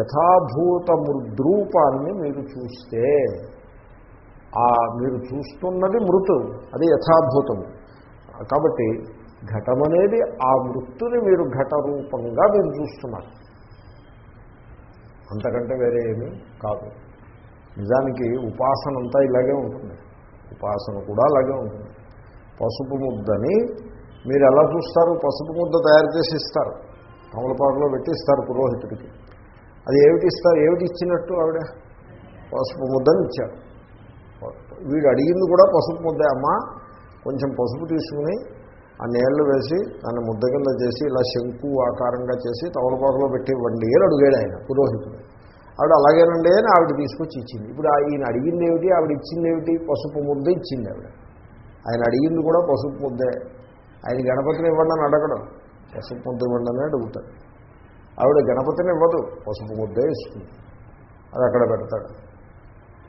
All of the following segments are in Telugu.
యథాభూత మృద్రూపాన్ని మీరు చూస్తే ఆ మీరు చూస్తున్నది మృతు అది యథాభూతము. కాబట్టి ఘటమనేది ఆ మృత్తుని మీరు ఘట రూపంగా మీరు చూస్తున్నారు. అంతకంటే వేరే ఏమీ కాదు. నిజానికి ఉపాసన అంతా ఇలాగే ఉంటుంది. ఉపాసన కూడా అలాగే ఉంటుంది. పసుపు ముద్దని మీరు ఎలా చూస్తారు? పసుపు ముద్ద తయారు చేసి ఇస్తారు. తమలపాకులో పెట్టి ఇస్తారు పురోహితుడికి. అది ఏమిటి ఇస్తారు ఏమిటి ఇచ్చినట్టు ఆవిడ? పసుపు ముద్దని ఇచ్చారు. వీడు అడిగింది కూడా పసుపు ముద్ద అమ్మా కొంచెం పసుపు తీసుకుని ఆ నీళ్ళు వేసి దాన్ని ముద్ద కింద చేసి ఇలా శంకు ఆకారంగా చేసి తవలపాకలో పెట్టి ఇవ్వండి అని అడిగాడు ఆయన పురోహితుడు. ఆవిడ అలాగేనండి అని ఆవిడ తీసుకొచ్చి ఇచ్చింది. ఇప్పుడు ఈయన అడిగింది ఏమిటి ఆవిడ ఇచ్చింది ఏమిటి పసుపు ముద్ద ఇచ్చింది ఆవిడ. ఆయన అడిగింది కూడా పసుపు ముద్దే. ఆయన గణపతిని ఇవ్వండి అని అడగడం. పసుపు ముద్ద ఇవ్వండి అని అడుగుతాడు. ఆవిడ గణపతిని ఇవ్వదు పసుపు ముద్దే ఇస్తుంది. అది అక్కడ పెడతాడు.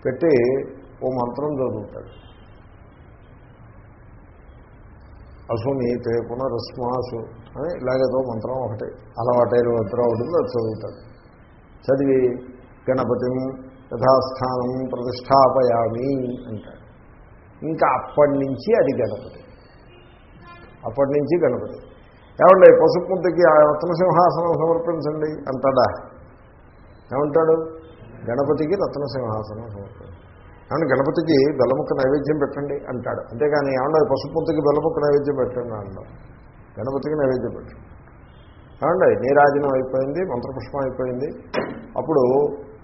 పెట్టి ఓ మంత్రం చదువుతాడు. అసునీతే పునరస్మాసు అని ఇలాగేదో మంత్రం ఒకటి అలవాటైన మంత్రం ఉంటుంది అది చదువుతాడు. చదివి గణపతిం యథాస్థానం ప్రతిష్టాపయామి అంటాడు. ఇంకా అప్పటి నుంచి అది గణపతి. అప్పటి నుంచి గణపతి. ఏమండి పసుపు ముద్దకి ఆ రత్నసింహాసనం సమర్పించండి అంటాడా? ఏమంటాడు? గణపతికి రత్నసింహాసనం సమర్పించండి. ఏమన్నా గణపతికి బెల్లముక్క నైవేద్యం పెట్టండి అంటాడు. అంతేగాని ఏమన్నా పసుపు ముద్దకి బెల్లముక్క నైవేద్యం పెట్టండి అన్నాడు గణపతికి నైవేద్యం పెట్టండి. ఏమండి నీరాజనం అయిపోయింది మంత్రపుష్పం అయిపోయింది. అప్పుడు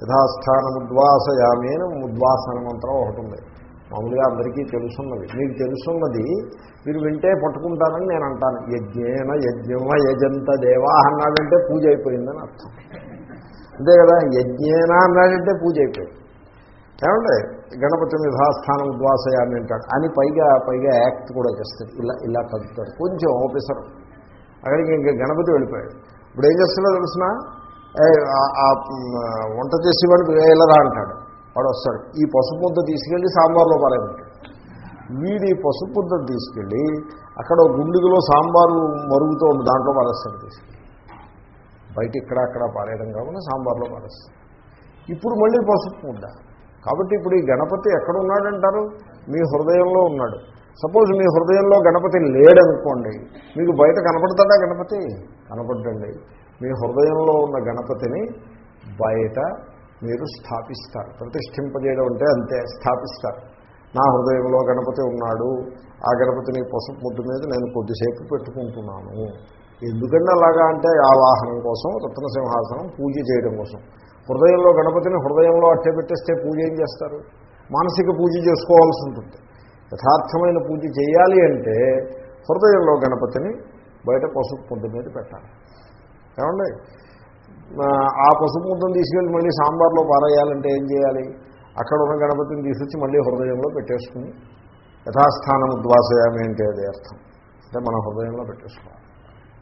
యథాస్థానం ఉద్వాసయామి ఉద్వాసన మంత్రం ఒకటి ఉంది. మామూలుగా అందరికీ తెలుసున్నది మీకు తెలుసున్నది మీరు వింటే పట్టుకుంటారని నేను అంటాను. యజ్ఞేన యజ్ఞమ యజంత దేవా అన్నాడంటే పూజ అయిపోయిందని అర్థం. అంతే కదా? యజ్ఞేన అన్నాడంటే పూజ అయిపోయింది. ఏమంటే గణపతి యథాస్థానం ఉద్వాసయామి అంటాడు అని పైగా పైగా యాక్ట్ కూడా చేస్తారు. ఇలా ఇలా కలుపుతారు కొంచెం ఆఫీసర్ అక్కడికి ఇంకా గణపతి వెళ్ళిపోయాడు. ఇప్పుడు ఏం చేస్తున్నా తెలిసిన? వంట చేసేవాడికి వేయలరా అంటాడు. వాడు వస్తాడు ఈ పసుపు ముద్ద తీసుకెళ్ళి సాంబార్లో పారేమంటాడు వీడి పసుపు ముద్ద తీసుకెళ్ళి అక్కడ గుండుగులో సాంబారు మరుగుతూ ఉంది దాంట్లో పారేస్తాడు తీసుకెళ్ళి. బయట ఇక్కడ అక్కడ పారేయడం కాకుండా సాంబార్లో పారేస్తాడు. ఇప్పుడు మళ్ళీ పసుపు ముద్ద. కాబట్టి ఇప్పుడు ఈ గణపతి ఎక్కడ ఉన్నాడంటారు మీ హృదయంలో ఉన్నాడు. సపోజ్ మీ హృదయంలో గణపతి లేడనుకోండి మీకు బయట కనపడతాడా గణపతి? కనపడండి మీ హృదయంలో ఉన్న గణపతిని బయట మీరు స్థాపిస్తారు. ప్రతిష్ఠింపజేయడం అంటే అంతే స్థాపిస్తారు. నా హృదయంలో గణపతి ఉన్నాడు. ఆ గణపతిని పసుపు ముద్దు మీద నేను కొద్దిసేపు పెట్టుకుంటున్నాను. ఎందుకంటే అలాగా అంటే ఆ వాహనం కోసం రత్నసింహాసనం పూజ చేయడం కోసం. హృదయంలో గణపతిని హృదయంలో అట్టే పెట్టేస్తే పూజ ఏం చేస్తారు? మానసిక పూజ చేసుకోవాల్సి ఉంటుంది. యథార్థమైన పూజ చేయాలి అంటే హృదయంలో గణపతిని బయట పసుపు ముద్దు మీద పెట్టాలి. ఏమండి? ఆ పసుపు తీసుకెళ్ళి మళ్ళీ సాంబార్లో పారేయాలంటే ఏం చేయాలి? అక్కడ ఉన్న గణపతిని తీసుకొచ్చి మళ్ళీ హృదయంలో పెట్టేసుకుని యథాస్థానం ఉద్వాసయామి అంటే అదే అర్థం. అంటే మన హృదయంలో పెట్టేసుకోవాలి.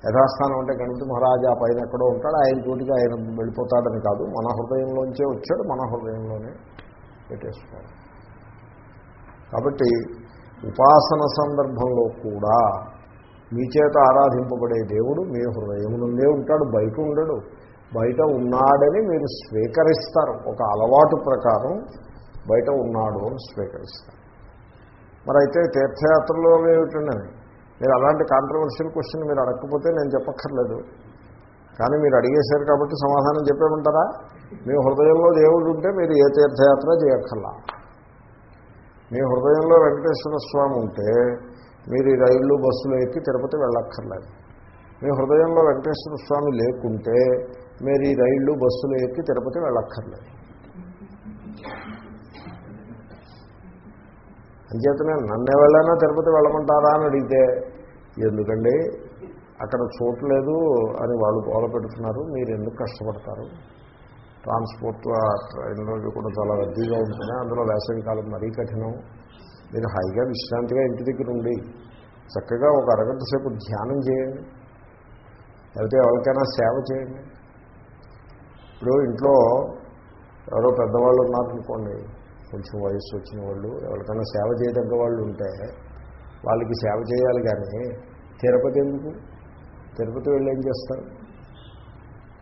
యథాస్థానం అంటే గణపతి మహారాజా పైన ఎక్కడో ఉంటాడు ఆయన తోటికి ఆయన వెళ్ళిపోతాడని కాదు. మన హృదయంలోంచే వచ్చాడు మన హృదయంలోనే పెట్టేసుకోవాలి. కాబట్టి ఉపాసన సందర్భంలో కూడా మీ చేత ఆరాధింపబడే దేవుడు మీ హృదయం నుండే ఉంటాడు బయట ఉండడు. బయట ఉన్నాడని మీరు స్వీకరిస్తారు. ఒక అలవాటు ప్రకారం బయట ఉన్నాడు అని స్వీకరిస్తారు. మరి అయితే తీర్థయాత్రలో ఏమిటండి? మీరు అలాంటి కాంట్రవర్షియల్ క్వశ్చన్ మీరు అడగకపోతే నేను చెప్పక్కర్లేదు. కానీ మీరు అడిగేశారు కాబట్టి సమాధానం చెప్పేమంటారా? మీ హృదయంలో దేవుడు ఉంటే మీరు ఏ తీర్థయాత్ర చేయక్కర్లా. మీ హృదయంలో వెంకటేశ్వర స్వామి ఉంటే మీరు ఈ రైళ్ళు బస్సులు ఎక్కి తిరుపతి వెళ్ళక్కర్లేదు. మీ హృదయంలో వెంకటేశ్వర స్వామి లేకుంటే మీరు ఈ రైళ్ళు బస్సులు ఎక్కి తిరుపతి వెళ్ళక్కర్లేదు. అంచేతనే నన్ను వెళ్ళైనా తిరుపతి వెళ్ళమంటారా అని అడిగితే ఎందుకండి? అక్కడ చూడలేదు అని వాళ్ళు గోల పెడుతున్నారు మీరు ఎందుకు కష్టపడతారు? ట్రాన్స్పోర్ట్ ట్రైన్లో కూడా చాలా రద్దీగా ఉంటుంది అందులో వేసవికాలం మరీ కఠినం. మీరు హాయిగా విశ్రాంతిగా ఇంటి దగ్గర ఉండి చక్కగా ఒక అరగంట సేపు ధ్యానం చేయండి. లేకపోతే ఎవరికైనా సేవ చేయండి. ఇప్పుడు ఇంట్లో ఎవరో పెద్దవాళ్ళు ఉన్నారనుకోండి కొంచెం వయసు వచ్చిన వాళ్ళు ఎవరికైనా సేవ చేయదగ్గ వాళ్ళు ఉంటే వాళ్ళకి సేవ చేయాలి కానీ తిరుపతి ఎందుకు? తిరుపతి వెళ్ళి ఏం చేస్తారు?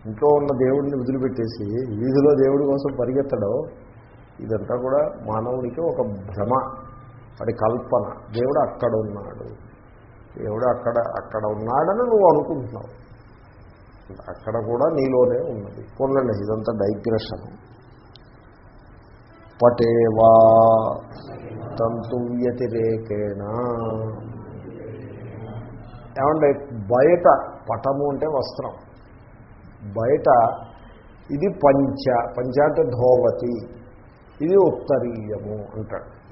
ఇంట్లో ఉన్న దేవుడిని వదిలిపెట్టేసి వీధిలో దేవుడి కోసం పరిగెత్తడం ఇదంతా కూడా మానవుడికి ఒక భ్రమ వాడి కల్పన. దేవుడు అక్కడ ఉన్నాడు. దేవుడు అక్కడ అక్కడ ఉన్నాడని నువ్వు అనుకుంటున్నావు. అక్కడ కూడా నీలోనే ఉన్నది. పొందండి ఇదంతా డైగ్రెషన్. పటేవా తంతు వ్యతిరేకేణ. ఏమంటే బయట పటము అంటే వస్త్రం. బయట ఇది పంచ. పంచ అంటే ధోవతి. ఇది ఉత్తరీయము అంటాడు.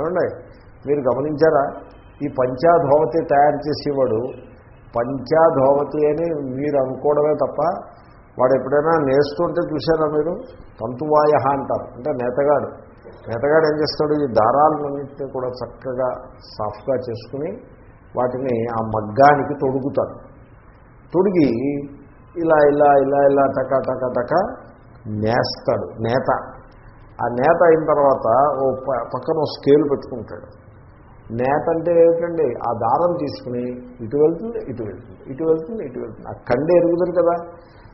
ఏమండి మీరు గమనించారా? ఈ పంచాధోవతి తయారు చేసేవాడు పంచాధోవతి అని మీరు అనుకోవడమే తప్ప వాడు ఎప్పుడైనా నేస్తుంటే చూసారా మీరు? తంతువాయ అంటారు. అంటే నేతగాడు. నేతగాడు ఏం చేస్తాడు? ఈ దారాలన్నింటినీ కూడా చక్కగా సాఫ్ట్గా చేసుకుని వాటిని ఆ మగ్గానికి తొడుగుతాడు. తొడిగి ఇలా ఇలా ఇలా ఇలా టక టక టక నేస్తాడు. నేత. ఆ నేత అయిన తర్వాత ఓ పక్కన స్కేల్ పెట్టుకుంటాడు. నేత అంటే ఏమిటండి? ఆ దారం తీసుకుని ఇటు వెళ్తుంది ఇటు వెళ్తుంది ఇటు వెళ్తుంది ఇటు వెళ్తుంది. ఆ కండే ఎరుగుతుంది కదా.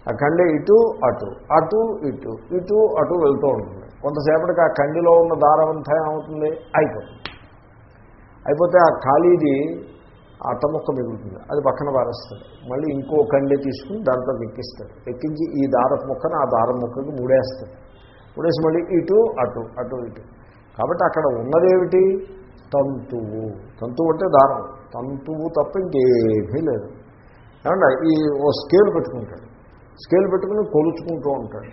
ఆ కండే ఇటు అటు అటు ఇటు ఇటు అటు వెళ్తూ ఉంటుంది. కొంతసేపటికి ఆ కండిలో ఉన్న దారం అంతా ఏమవుతుంది? అయిపోతుంది. అయిపోతే ఆ ఖాళీది అట్ట ముక్క మిగులుతుంది. అది పక్కన పారేస్తాడు మళ్ళీ ఇంకో కండే తీసుకుని దాంట్లో ఎక్కిస్తాడు. ఎక్కించి ఈ దారపు ముక్కను ఆ దారం ముక్కకి మూడేస్తాడు. మూడేసి మళ్ళీ ఇటు అటు అటు ఇటు. కాబట్టి అక్కడ ఉన్నదేమిటి? తంతువు. తంతువు అంటే దారం. తంతువు తప్ప ఇంకేమీ లేదు. ఏమంటే ఈ ఓ స్కేల్ పెట్టుకుంటాడు. స్కేల్ పెట్టుకుని కొలుచుకుంటూ ఉంటాడు.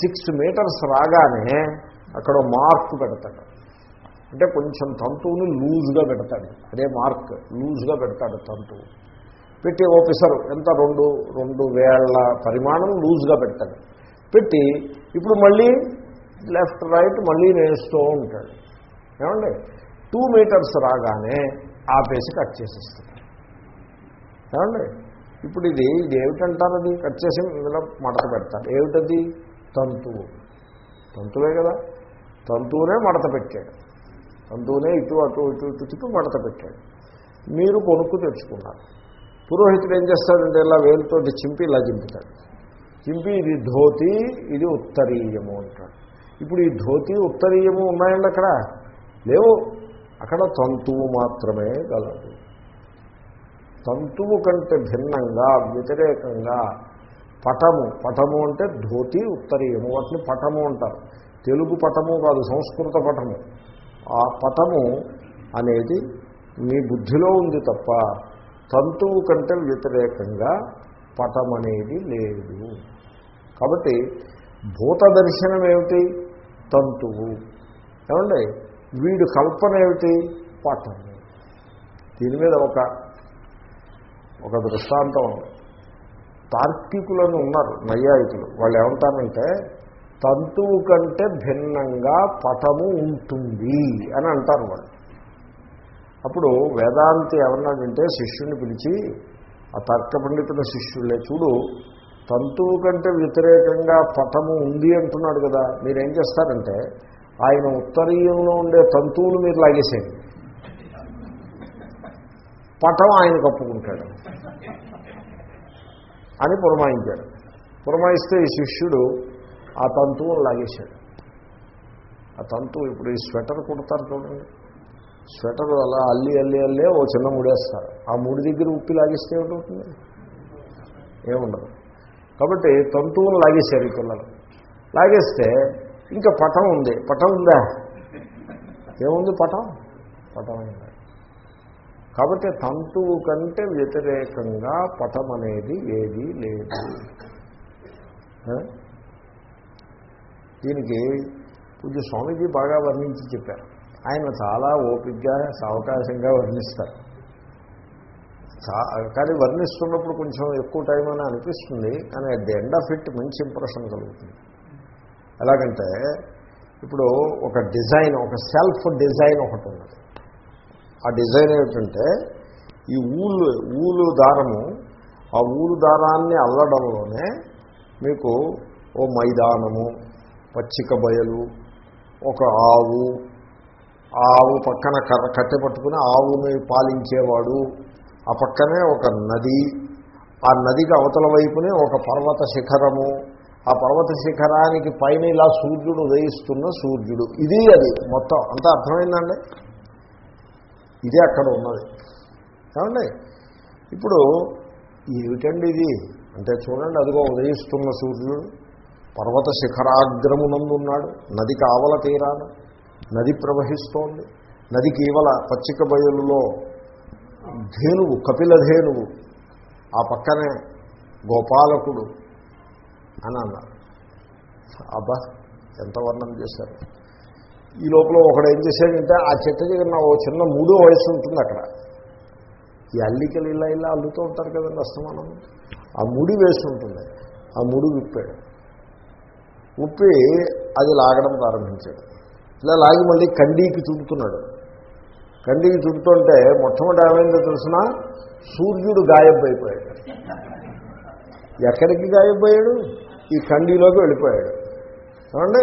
సిక్స్ మీటర్స్ రాగానే అక్కడ మార్క్ పెడతాడు. అంటే కొంచెం తంతువుని లూజ్గా పెడతాడు. అదే మార్క్ లూజ్గా పెడతాడు తంతువు. పెట్టి ఓ పిసరు ఎంత? రెండు రెండు వేళ్ళ పరిమాణం లూజ్గా పెడతాడు. పెట్టి ఇప్పుడు మళ్ళీ లెఫ్ట్ రైట్ మళ్ళీ నేస్తూ ఉంటాడు. ఏమండి? టూ మీటర్స్ రాగానే ఆపేసి కట్ చేసేస్తుంది. ఏమండి? ఇప్పుడు ఇది ఇది ఏమిటంటారు అది కట్ చేసి ఇందులో మడత పెడతారు. ఏమిటది? తంతువు. తంతువే కదా. తంతువునే మడత పెట్టాడు. తంతువునే ఇటు అటు ఇటు ఇటు తిప్పి మడత పెట్టాడు. మీరు కొనుక్కు తెచ్చుకున్నారు. పురోహితుడు ఏం చేస్తాడంటే ఇలా వేలుతో చింపి ఇలా చింపుతాడు. చింపి ఇది ధోతి ఇది ఉత్తరీయము అంటాడు. ఇప్పుడు ఈ ధోతి ఉత్తరీయము ఉన్నాయండి అక్కడ? లేవు. అక్కడ తంతువు మాత్రమే గలదు. తంతువు కంటే భిన్నంగా వ్యతిరేకంగా పటము పటము అంటే ధోతి ఉత్తరీయము వాటిని పటము అంటారు. తెలుగు పటము కాదు సంస్కృత పటము. ఆ పటము అనేది మీ బుద్ధిలో ఉంది తప్ప తంతువు కంటే వ్యతిరేకంగా పటం అనేది లేదు. కాబట్టి భూత దర్శనం ఏమిటి తంతువు. ఏమండి? వీడు కల్పన ఏమిటి? పాఠం. దీని మీద ఒక ఒక దృష్టాంతం ఉంది. తార్కికులను ఉన్నారు నైయాయికులు. వాళ్ళు ఏమంటారంటే తంతువు కంటే భిన్నంగా పటము ఉంటుంది అని అంటారు వాళ్ళు. అప్పుడు వేదాంతి ఏమన్నాడంటే శిష్యుని పిలిచి ఆ తర్క పండితుల శిష్యులే చూడు తంతువు కంటే వ్యతిరేకంగా పటము ఉంది అంటున్నాడు కదా మీరేం చేస్తారంటే ఆయన ఉత్తరీయంలో ఉండే తంతువులు మీరు లాగేసేయండి. పటం ఆయన కప్పుకుంటాడు. అని పురమాయించాడు. పురమాయిస్తే ఈ శిష్యుడు ఆ తంతువును లాగేశాడు. ఆ తంతువు ఇప్పుడు ఈ స్వెటర్ కుడతారు చూడండి. స్వెటర్ అలా అల్లి అల్లి అల్లే ఓ చిన్న ముడేస్తారు. ఆ ముడి దగ్గర ఉప్పి లాగిస్తే ఏమిటవుతుంది? ఏముండదు. కాబట్టి తంతువును లాగేశారు ఈ పిల్లలు. లాగేస్తే ఇంకా పటం ఉంది. పటం ఉందా? ఏముంది పటం? పటం కాబట్టి తంతువు కంటే వ్యతిరేకంగా పటం అనేది ఏదీ లేదు. దీనికి పూజ స్వామీజీ బాగా వర్ణించి చెప్పారు. ఆయన చాలా ఓపిక్గా సావకాశంగా వర్ణిస్తారు. కానీ వర్ణిస్తున్నప్పుడు కొంచెం ఎక్కువ టైం అని అనిపిస్తుంది కానీ at the end of it మంచి ఇంప్రెషన్ కలుగుతుంది. ఎలాగంటే ఇప్పుడు ఒక డిజైన్ ఒక సెల్ఫ్ డిజైన్ ఒకటి ఉన్నది. ఆ డిజైన్ ఏమిటంటే ఈ ఊలు ఊలు దారము ఆ ఊలు దారాన్ని అల్లడంలోనే మీకు ఓ మైదానము పచ్చిక బయలు ఒక ఆవు ఆవు పక్కన కర్ర కట్టె పట్టుకుని ఆవుని పాలించేవాడు. ఆ పక్కనే ఒక నది ఆ నదికి అవతల వైపునే ఒక పర్వత శిఖరము ఆ పర్వత శిఖరానికి పైన ఇలా సూర్యుడు ఉదయిస్తున్న సూర్యుడు. ఇది అది మొత్తం. అంతా అర్థమైందండి? ఇదే అక్కడ ఉన్నది. ఏమండి? ఇప్పుడు ఏమిటండి ఇది? అంటే చూడండి అదిగో ఉదయిస్తున్న సూర్యుడు పర్వత శిఖరాగ్రమునందు ఉన్నాడు. నది కావల తీరాన నది ప్రవహిస్తోంది. నదికి ఇవల పచ్చిక బయలులో ధేనువు కపిల ధేనువు. ఆ పక్కనే గోపాలకుడు అని అన్నారు. అబ్బా ఎంత వర్ణం చేశారు. ఈ లోపల ఒకడు ఏం చేశాడంటే ఆ చెట్టు దగ్గర ఓ చిన్న మూడో వయసు ఉంటుంది అక్కడ. ఈ అల్లికలు ఇలా ఇలా అల్లుతూ ఉంటారు కదండి అస్తమానం. ఆ ముడి వేసి ఉంటుంది. ఆ ముడి విప్పాడు. ఉప్పి అది లాగడం ప్రారంభించాడు. ఇలా లాగి మళ్ళీ కండీకి చుడుతున్నాడు. కండీకి చుడుతుంటే మొట్టమొదటి ఏమైందో తెలిసిన? సూర్యుడు గాయబ్బైపోయాడు ఎక్కడికి గాయబ్బయ్యాడు ఈ కండీలోకి వెళ్ళిపోయాడు. ఏమండి?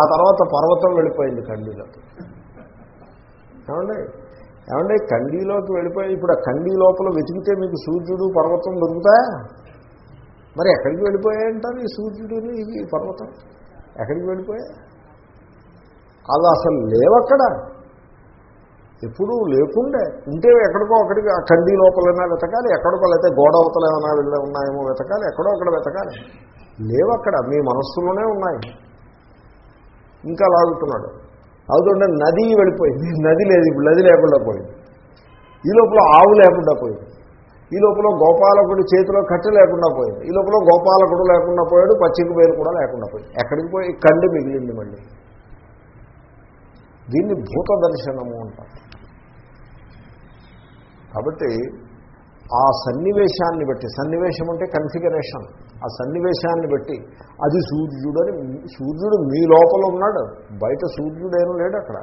ఆ తర్వాత పర్వతం వెళ్ళిపోయింది కండీలోకి ఏమండి? ఏమండి కండీలోకి వెళ్ళిపోయి ఇప్పుడు ఆ కండీ లోపల వెతికితే మీకు సూర్యుడు పర్వతం దొరుకుతాయా? మరి ఎక్కడికి వెళ్ళిపోయాయంటారు ఈ సూర్యుడిని ఇది పర్వతం? ఎక్కడికి వెళ్ళిపోయాయి? అది అసలు లేవక్కడ. ఎప్పుడూ లేకుండే. ఉంటే ఎక్కడికో అక్కడికి ఆ కండి లోపలైనా వెతకాలి ఎక్కడికో లేకపోతే గోడ అవతల ఏమైనా వెళ్ళి ఉన్నాయేమో వెతకాలి ఎక్కడో అక్కడ వెతకాలి. అక్కడ మీ మనస్సులోనే ఉన్నాయి. ఇంకా లాగుతున్నాడు. లాగుతుంటే నది వెళ్ళిపోయింది. నది లేదు ఇప్పుడు నది లేకుండా పోయింది. ఈ లోపల ఆవు లేకుండా పోయింది. ఈ లోపల గోపాలకుడి చేతిలో కట్టె లేకుండా పోయింది. ఈ లోపల గోపాలకుడు లేకుండా పోయాడు పచ్చిక పేరు కూడా లేకుండా పోయింది. ఎక్కడికి పోయి? కండి మిగిలింది మళ్ళీ. దీన్ని భూత దర్శనము అంటారు. కాబట్టి ఆ సన్నివేశాన్ని బట్టి సన్నివేశం అంటే కన్ఫిగరేషన్. ఆ సన్నివేశాన్ని బట్టి అది సూర్యుడని సూర్యుడు మీ లోపల ఉన్నాడు. బయట సూర్యుడేమో లేడు అక్కడ.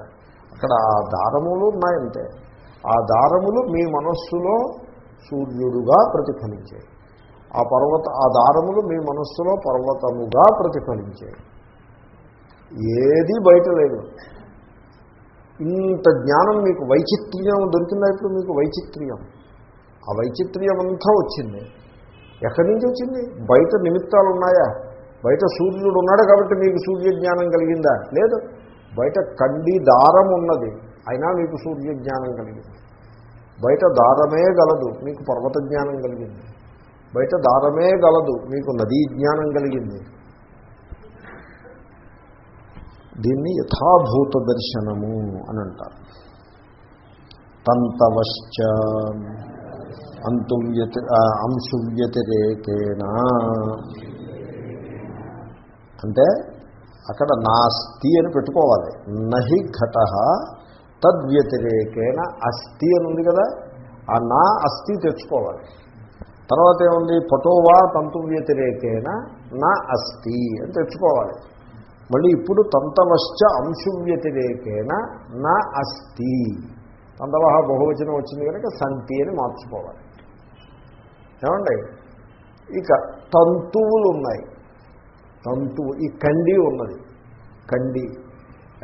అక్కడ ఆ దారములు ఉన్నాయంటే ఆ దారములు మీ మనస్సులో సూర్యుడుగా ప్రతిఫలించాయి. ఆ పర్వత ఆ దారములు మీ మనస్సులో పర్వతముగా ప్రతిఫలించాయి. ఏది బయట లేదు. ఇంత జ్ఞానం మీకు వైచిత్ర్యం దొరికిందా ఇప్పుడు మీకు వైచిత్ర్యం? ఆ వైచిత్ర్యం అంతా వచ్చింది. ఎక్కడి నుంచి వచ్చింది? బయట నిమిత్తాలు ఉన్నాయా? బయట సూర్యుడు ఉన్నాడు కాబట్టి మీకు సూర్య జ్ఞానం కలిగిందా? లేదు. బయట కండి దారం ఉన్నది అయినా మీకు సూర్య జ్ఞానం కలిగింది. బయట దారమే గలదు మీకు పర్వత జ్ఞానం కలిగింది. బయట దారమే గలదు మీకు నదీ జ్ఞానం కలిగింది. దీన్ని యథాభూత దర్శనము అని అంటారు తంతవశ్చ అంతువ్యతి అంశువ్యతిరేకేణ. అంటే అక్కడ నాస్తి అని పెట్టుకోవాలి. నహి ఘట తద్వ్యతిరేకేణ. అస్థి అని ఉంది కదా ఆ నా అస్థి తెచ్చుకోవాలి. తర్వాత ఏముంది? పటోవా తంతు వ్యతిరేకేణ నా అస్థి అని తెచ్చుకోవాలి. మళ్ళీ ఇప్పుడు తంతవశ్చ అంశువ్యతిరేకేన నా అస్థి. తంతవ బహువచనం వచ్చింది కనుక సంతి అని మార్చుకోవాలి. ఏమండి? ఇక తంతువులు ఉన్నాయి. తంతువు ఈ కండి ఉన్నది. కండి.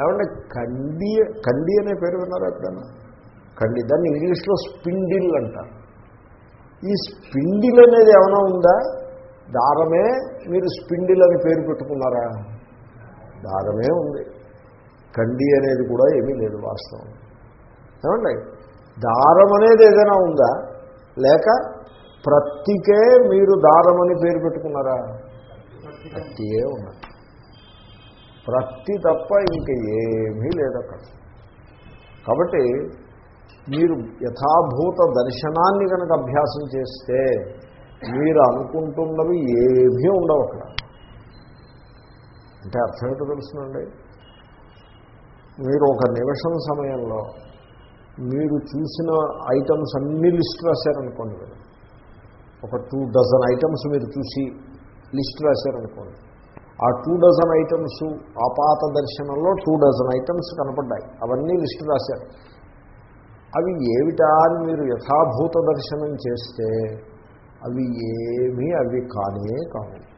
ఏమంటే కండి కండి అనే పేరు విన్నారా ఎప్పుడైనా? కండి. దాన్ని ఇంగ్లీష్లో స్పిండిల్ అంటారు. ఈ స్పిండిల్ అనేది ఏమైనా ఉందా? దారమే మీరు స్పిండిల్ అని పేరు పెట్టుకున్నారా? దారమే ఉంది. కండి అనేది కూడా ఏమీ లేదు వాస్తవం. ఏమండి? దారం అనేది ఏదైనా ఉందా? లేక ప్రత్తికే మీరు దారం అని పేరు పెట్టుకున్నారా? ప్రత్తియే ఉన్నది. ప్రత్తి తప్ప ఇంక ఏమీ లేదు అక్కడ. కాబట్టి మీరు యథాభూత దర్శనాన్ని కనుక అభ్యాసం చేస్తే మీరు అనుకుంటున్నవి ఏమీ ఉండవు అక్కడ. అంటే అర్థం ఏంటో తెలుసునండి. మీరు ఒక నిమిషం సమయంలో మీరు చూసిన ఐటమ్స్ అన్ని లిస్ట్ రాశారనుకోండి. మీరు ఒక టూ డజన్ ఐటమ్స్ మీరు చూసి లిస్ట్ రాశారనుకోండి. ఆ టూ డజన్ ఐటమ్స్ ఆపాత దర్శనంలో టూ డజన్ ఐటమ్స్ కనపడ్డాయి. అవన్నీ లిస్ట్ రాశారు. అవి ఏమిటా అని మీరు యథాభూత దర్శనం చేస్తే అవి ఏమీ అవి కానే కావు.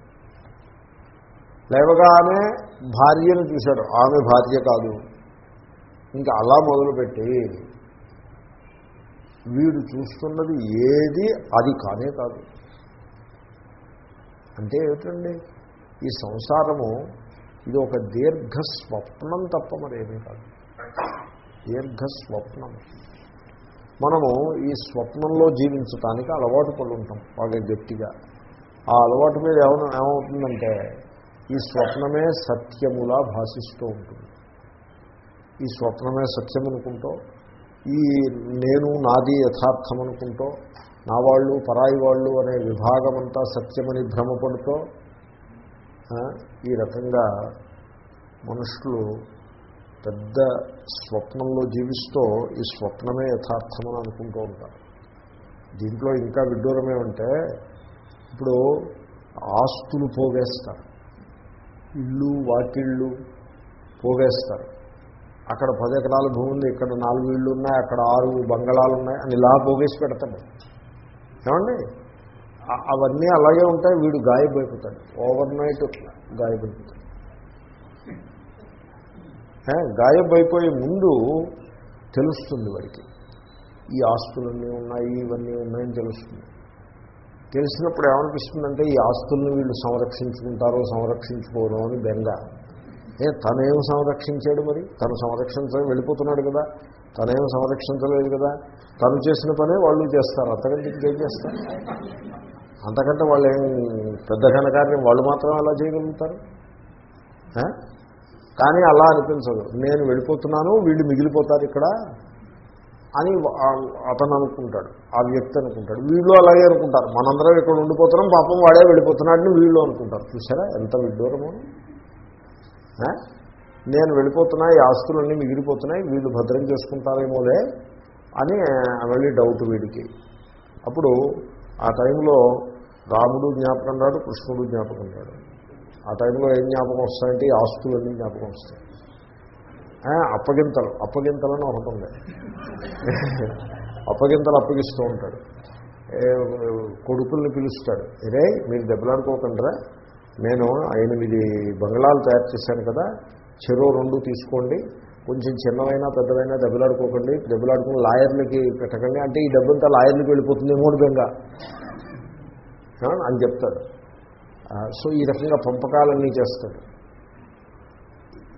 లేవగానే భార్యను చూశాడు. ఆమె భార్య కాదు. ఇంకా అలా మొదలుపెట్టి వీడు చూస్తున్నది ఏది అది కానే కాదు. అంటే ఏమిటండి? ఈ సంసారము ఇది ఒక దీర్ఘ స్వప్నం తప్ప మరేమీ కాదు. దీర్ఘ స్వప్నం. మనము ఈ స్వప్నంలో జీవించటానికి అలవాటు పడుంటాం బాగా గట్టిగా. ఆ అలవాటు మీద ఏమైనా ఏమవుతుందంటే ఈ స్వప్నమే సత్యములా భాషిస్తూ ఉంటుంది. ఈ స్వప్నమే సత్యం అనుకుంటూ ఈ నేను నాది యథార్థం అనుకుంటూ నా వాళ్ళు పరాయి వాళ్ళు అనే విభాగం అంతా సత్యమని భ్రమపడుతూ ఈ రకంగా మనుషులు పెద్ద స్వప్నంలో జీవిస్తూ ఈ స్వప్నమే యథార్థమని అనుకుంటూ ఉంటారు. దీంట్లో ఇంకా విడ్డూరమేమంటే ఇప్పుడు ఆస్తులు పోగేస్తారు. ఇళ్ళు వాకిళ్ళు పోగేస్తారు. అక్కడ పది ఎకరాల భూమి ఉంది ఇక్కడ నాలుగు ఇళ్ళు ఉన్నాయి అక్కడ ఆరు బంగళాలు ఉన్నాయి అని ఇలా పోగేసి పెడతాడు. ఏమండి? అవన్నీ అలాగే ఉంటాయి వీడు గాయబైపోతాడు. Over night గాయబైపోతాడు. గాయబైపోయే ముందు తెలుస్తుంది వాడికి. ఈ ఆస్తులన్నీ ఉన్నాయి ఇవన్నీ ఉన్నాయని తెలుస్తుంది. తెలిసినప్పుడు ఏమనిపిస్తుందంటే ఈ ఆస్తుల్ని వీళ్ళు సంరక్షించుకుంటారో సంరక్షించుకోరో అని బెంగ. ఏ తనేం సంరక్షించాడు మరి? తను సంరక్షించ వెళ్ళిపోతున్నాడు కదా. తనేం సంరక్షించలేదు కదా. తను చేసిన పనే వాళ్ళు చేస్తారు. అంతకంటే ఇంకేం చేస్తారు? అంతకంటే వాళ్ళు ఏం పెద్ద ఘనకార్యం వాళ్ళు మాత్రం అలా చేయగలుగుతారు? కానీ అలా అనిపించదు. నేను వెళ్ళిపోతున్నాను వీళ్ళు మిగిలిపోతారు ఇక్కడ. అని అతను అనుకుంటాడు ఆ వ్యక్తి అనుకుంటాడు. వీళ్ళు అలాగే అనుకుంటారు. మనందరం ఇక్కడ ఉండిపోతున్నాం పాపం వాడే వెళ్ళిపోతున్నాడని వీళ్ళు అనుకుంటారు. చూసారా? ఎంత విడ్డూరము? నేను వెళ్ళిపోతున్నా ఈ ఆస్తులన్నీ మిగిలిపోతున్నాయి వీళ్ళు భద్రం చేసుకుంటారేమోలే అని వెళ్ళి డౌట్ వీడికి. అప్పుడు ఆ టైంలో రాముడు జ్ఞాపకం రాడు కృష్ణుడు జ్ఞాపకం రాడు. ఆ టైంలో ఏం జ్ఞాపకం వస్తాయంటే ఆస్తులన్నీ జ్ఞాపకం వస్తాయి. అప్పగింతలు అప్పగింతలని ఒకటి ఉంది. అప్పగింతలు అప్పగిస్తూ ఉంటాడు. కొడుకుల్ని పిలుస్తాడు. రే మీరు దెబ్బలాడుకోకుండా నేను ఎనిమిది బంగ్లాలు తయారు చేశాను కదా చెరువు రెండు తీసుకోండి. కొంచెం చిన్నవైనా పెద్దవైనా దెబ్బలాడుకోకండి. దెబ్బలాడుకుని లాయర్లకి పెట్టకండి. అంటే ఈ డబ్బంతా లాయర్లకి వెళ్ళిపోతుందేమో అని బెంగ అని చెప్తాడు. సో ఈ రకంగా పంపకాలన్నీ చేస్తాడు.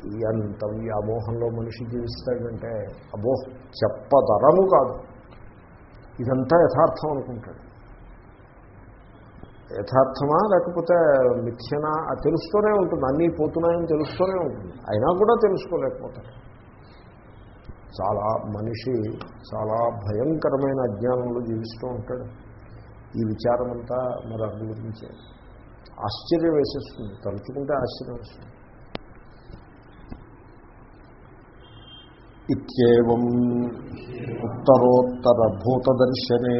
ఎంత అమోహంలో మనిషి జీవిస్తాడంటే అబో చెప్పదరము కాదు. ఇదంతా యథార్థం అనుకుంటాడు. యథార్థమా లేకపోతే మిథ్యనా? అది తెలుస్తూనే ఉంటుంది. అన్నీ పోతున్నాయని తెలుస్తూనే ఉంటుంది. అయినా కూడా తెలుసుకోలేకపోతాడు. చాలా మనిషి చాలా భయంకరమైన అజ్ఞానంలో జీవిస్తూ ఉంటాడు. ఈ విచారమంతా మరి అందు ఆశ్చర్యం వేసేస్తుంది. తలుచుకుంటే ఆశ్చర్యం వస్తుంది. ఇత్యేవం ఉత్తరోత్తర భూతదర్శనే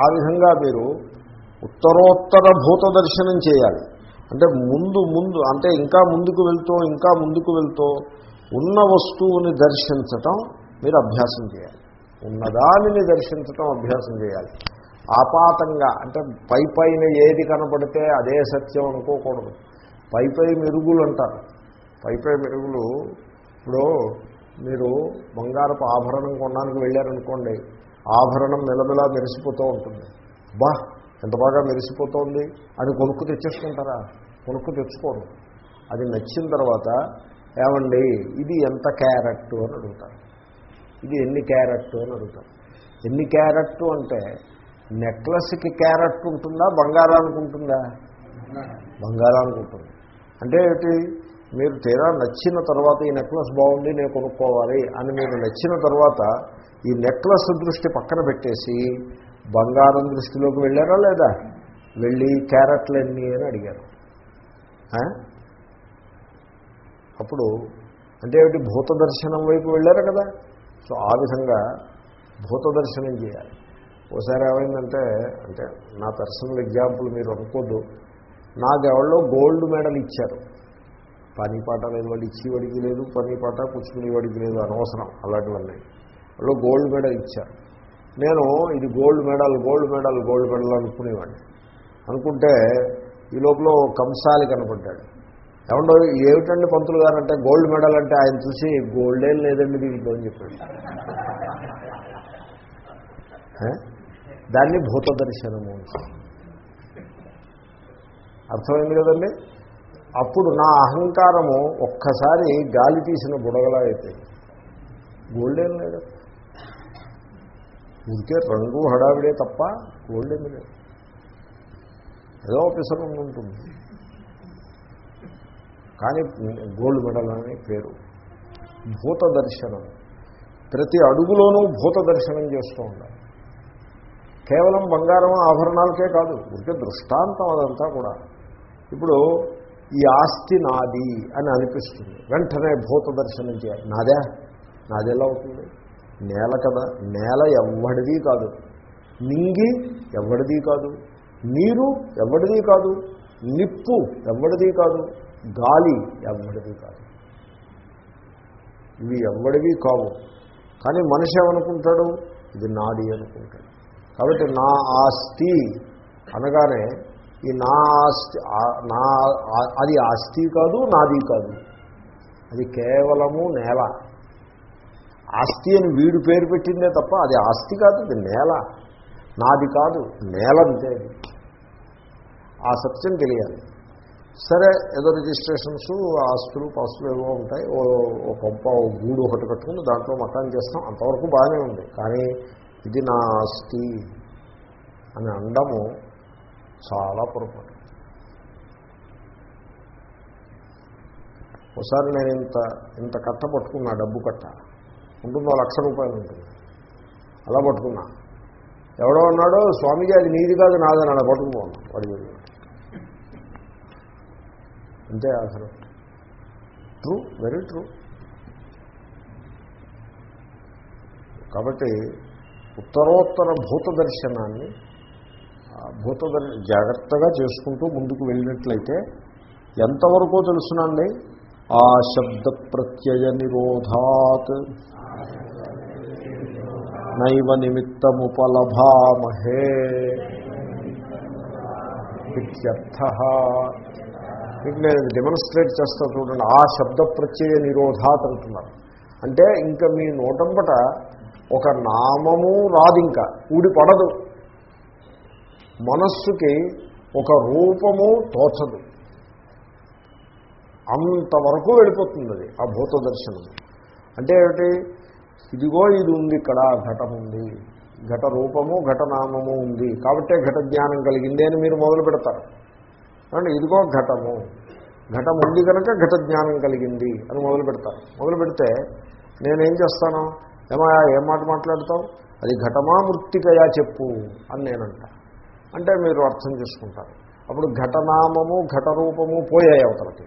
ఆ విధంగా మీరు ఉత్తరోత్తర భూత దర్శనం చేయాలి। అంటే ముందు ముందు అంటే ఇంకా ముందుకు వెళ్తూ ఇంకా ముందుకు వెళ్తూ ఉన్న వస్తువుని దర్శించటం మీరు అభ్యాసం చేయాలి. ఉన్నదానిని దర్శించటం అభ్యాసం చేయాలి. ఆపాతంగా అంటే పై పైన ఏది కనపడితే అదే సత్యం అనుకోకూడదు. పై పై మెరుగులు అంటారు. పైపై మెరుగులు ఇప్పుడు మీరు బంగారపు ఆభరణం కొనడానికి వెళ్ళారనుకోండి ఆభరణం మెలమెలా మెరిసిపోతూ ఉంటుంది. బా ఎంత బాగా మెరిసిపోతుంది? అది కొనుక్కు తెచ్చేసుకుంటారా? కొనుక్కు తెచ్చుకోరు. అది నచ్చిన తర్వాత ఏమండి ఇది ఎంత క్యారెట్ అని అడుగుతారు. ఇది ఎన్ని క్యారెట్ అని అడుగుతారు. ఎన్ని క్యారెట్ అంటే నెక్లెస్కి క్యారెట్ ఉంటుందా? బంగారానికి ఉంటుందా? బంగారానికి ఉంటుంది. అంటే ఏమిటి మీరు తీరా నచ్చిన తర్వాత ఈ నెక్లెస్ బాగుంది నేను కొనుక్కోవాలి అని మీరు నచ్చిన తర్వాత ఈ నెక్లెస్ దృష్టి పక్కన పెట్టేసి బంగారం దృష్టిలోకి వెళ్ళారా లేదా? వెళ్ళి క్యారెట్లు ఎన్ని అని అడిగారు. అప్పుడు అంటే ఏమిటి భూత దర్శనం వైపు వెళ్ళారు కదా? సో ఆ విధంగా భూత దర్శనం చేయాలి. ఓసారి ఏమైందంటే అంటే నా పర్సనల్ ఎగ్జాంపుల్ మీరు అనుకోద్దు. నాకెవరో గోల్డ్ మెడల్ ఇచ్చారు. పని పాట లేదు వాళ్ళు ఇచ్చేవాడికి లేదు పని పాట పుచ్చుకునేవాడికి లేదు అనవసరం అలాంటివన్నీ. వాళ్ళు గోల్డ్ మెడల్ ఇచ్చారు. నేను ఇది gold medal gold medal gold medal అనుకునేవాడిని. అనుకుంటే ఈ లోపల కంసాలి కనపడ్డాడు. ఏమండో ఏమిటండి పంతులు గారంటే గోల్డ్ మెడల్ అంటే ఆయన చూసి గోల్డ్ ఏం లేదండి దీంట్లో అని చెప్పాడు. దాన్ని భూత దర్శనము అర్థమైంది కదండి? అప్పుడు నా అహంకారము ఒక్కసారి గాలి తీసిన బుడగలా అయిపోయింది గోల్డేం లేదు. ఊరికే రంగు హడావిడే తప్ప గోల్డెన్ లేదు. ఏదో పిసరం ఉంటుంది. కానీ గోల్డ్ మెడల్ అనే పేరు. భూత దర్శనం. ప్రతి అడుగులోనూ భూత దర్శనం చేస్తూ ఉండాలి. కేవలం బంగారం ఆభరణాలకే కాదు ఇంకే దృష్టాంతం అదంతా కూడా. ఇప్పుడు ఈ ఆస్తి నాది అని అనిపిస్తుంది. వెంటనే భూత దర్శనం చేయాలి. నాదే? నాది ఎలా అవుతుంది? నేల కదా. నేల ఎవడిది కాదు. నింగి ఎవడిది కాదు. నీరు ఎవడిది కాదు. నిప్పు ఎవడిది కాదు. గాలి ఎవడిది కాదు. ఇవి ఎవడివి కావు. కానీ మనిషి ఏమనుకుంటాడు? ఇది నాది అనుకుంటాడు. కాబట్టి నా ఆస్తి అనగానే ఈ నా ఆస్తి నా అది ఆస్తి కాదు నాది కాదు. అది కేవలము నేల. ఆస్తి అని వీడు పేరు పెట్టిందే తప్ప అది ఆస్తి కాదు అది నేల. నాది కాదు నేల అంతే ఆ సత్యం తెలియాలి. సరే ఏదో రిజిస్ట్రేషన్స్ ఆస్తులు పాస్తులు ఏవో ఉంటాయి. ఓ పంప ఓ గూడు ఒకటి కట్టుకుని దాంట్లో మకాన్ చేస్తాం. అంతవరకు బాగానే ఉంది. కానీ ఇది నా ఆస్తి అని అండము చాలా పొరపాటు. ఒకసారి నేను ఇంత ఇంత కట్ట పట్టుకున్నా డబ్బు కట్ట. ఉంటుందో లక్ష రూపాయలు ఉంటుంది. అలా పట్టుకున్నా. ఎవడో అన్నాడో స్వామిజీ అది నీది కాదు నాదని అలా పట్టుకుపోను వాడి మీద అంతే అసలు. ట్రూ వెరీ ట్రూ కాబట్టి ఉత్తరోత్తర భూత దర్శనాన్ని భూత జాగ్రత్తగా చేసుకుంటూ ముందుకు వెళ్ళినట్లయితే ఎంతవరకు తెలుసునండి ఆ శబ్ద ప్రత్యయ నిరోధాత్. నైవ నిమిత్తముపలభామహే. ఇత్యర్థ. మీకు నేను డెమోన్స్ట్రేట్ చేస్తా చూడండి ఆ శబ్ద ప్రత్యయ నిరోధాత్ అంటున్నారు. అంటే ఇంకా మీ నోటంపట ఒక నామము రాదు ఇంకా ఊడి పడదు మనస్సుకి ఒక రూపము తోచదు. అంతవరకు వెళ్ళిపోతుంది అది ఆ భూత దర్శనం. అంటే ఏమిటి? ఇదిగో ఇది ఉంది ఇక్కడ ఘటం ఉంది ఘట రూపము ఘటనామము ఉంది. కాబట్టే ఘట జ్ఞానం కలిగింది అని మీరు మొదలు పెడతారు. అంటే ఇదిగో ఘటము. ఘటం ఉంది కనుక ఘట జ్ఞానం కలిగింది అని మొదలు పెడతారు. మొదలు పెడితే నేనేం చేస్తాను? ఏమా ఏం మాట మాట్లాడతావు? అది ఘటమా మృత్తికయా చెప్పు అని నేనంట. అంటే మీరు అర్థం చేసుకుంటారు. అప్పుడు ఘటనామము ఘటరూపము పోయాయి అవతలకి.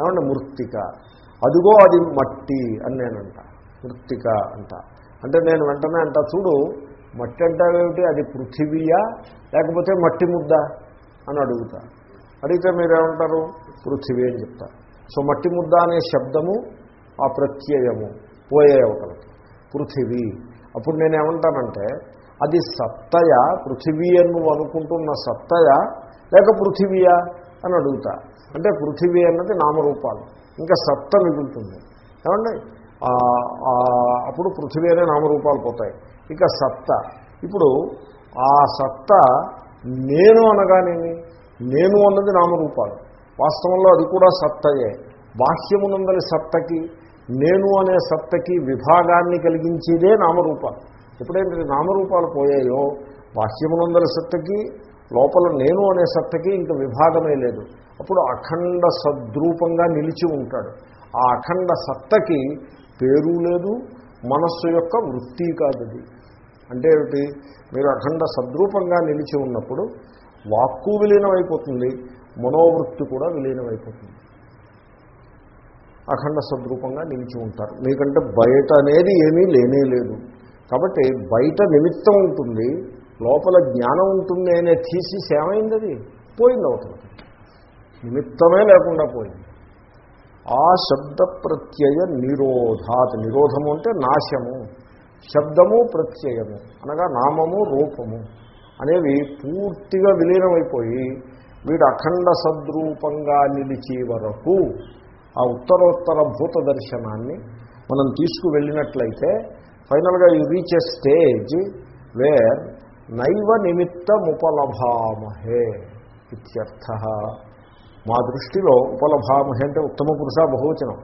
ఏమంటే మృత్తిక. అదిగో అది మట్టి అని నేనంట. మృత్తిక అంట. అంటే నేను వెంటనే అంట చూడు మట్టి అంటావేమిటి అది పృథివీయా? లేకపోతే మట్టి ముద్ద? అని అడుగుతా. అడిగితే మీరేమంటారు? పృథివీ అని చెప్తారు సో మట్టి ముద్ద అనే శబ్దము ఆ ప్రత్యయము పోయే అవతలకి. పృథివీ. అప్పుడు నేనేమంటానంటే అది సత్తయ? పృథివీ అని నువ్వు అనుకుంటున్న సత్తయ? లేక పృథివీయా? అని అడుగుతా. అంటే పృథివీ అన్నది నామరూపాలు. ఇంకా సత్త మిగులుతుంది. ఏమండి? అప్పుడు పృథివీ అనే నామరూపాలు పోతాయి. ఇక సత్త. ఇప్పుడు ఆ సత్త నేను అనగానేమి? నేను అన్నది నామరూపాలు. వాస్తవంలో అది కూడా సత్తయే. బాహ్యమునందలి సత్తకి నేను అనే సత్తకి విభాగాన్ని కలిగించేదే నామరూపాలు. ఎప్పుడైతే నామరూపాలు పోయాయో బాహ్యమునందల సత్తకి లోపల నేను అనే సత్తకి ఇంకా విభాగమే లేదు. అప్పుడు అఖండ సద్రూపంగా నిలిచి ఉంటాడు. ఆ అఖండ సత్తకి పేరు లేదు మనస్సు యొక్క వృత్తి కాదది. అంటే ఏమిటి? మీరు అఖండ సద్రూపంగా నిలిచి ఉన్నప్పుడు వాక్కు విలీనమైపోతుంది మనోవృత్తి కూడా విలీనమైపోతుంది. అఖండ సద్రూపంగా నిలిచి ఉంటారు. మీకంటే బయట అనేది ఏమీ లేనే లేదు. కాబట్టి బయట నిమిత్తం ఉంటుంది లోపల జ్ఞానం ఉంటుంది అనే థీసిస్ ఏమైంది అది పోయింది అవుతుంది నిమిత్తమే లేకుండా పోయింది. ఆ శబ్ద ప్రత్యయ నిరోధాత్ నిరోధము అంటే నాశము శబ్దము ప్రత్యయము అనగా నామము రూపము అనేవి పూర్తిగా విలీనమైపోయి వీడు అఖండ సద్రూపంగా నిలిచే వరకు ఆ ఉత్తరోత్తర భూత దర్శనాన్ని మనం తీసుకువెళ్ళినట్లయితే ఫైనల్గా you reach a stage where నైవ నిమిత్తముపలభామహే ఇత్యర్థ. మా దృష్టిలో ఉపలభామహే అంటే ఉత్తమ పురుష బహువచనం.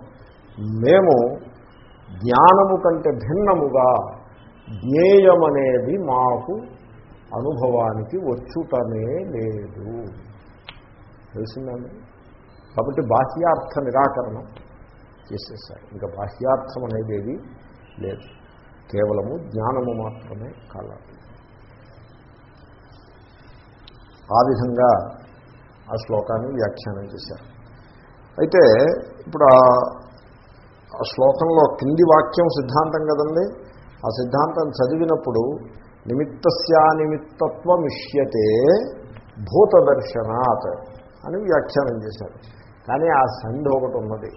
మేము జ్ఞానము కంటే భిన్నముగా జ్ఞేయమనేది మాకు అనుభవానికి వచ్చుటనే లేదు. తెలిసిందండి? కాబట్టి బాహ్యార్థ నిరాకరణం చేసేసారు. ఇంకా బాహ్యార్థం అనేది ఏది లేదు. కేవలము జ్ఞానము మాత్రమే కలదు ఆ విధంగా ఆ శ్లోకాన్ని వ్యాఖ్యానం చేశారు. అయితే ఇప్పుడు ఆ శ్లోకంలో కింది వాక్యం సిద్ధాంతం కదండి? ఆ సిద్ధాంతం చదివినప్పుడు నిమిత్తస్యానిమిత్తత్వమిష్యతే భూతదర్శనాత్ అని వ్యాఖ్యానం చేశారు. కానీ ఆ సంధి ఒకటి ఉన్నది.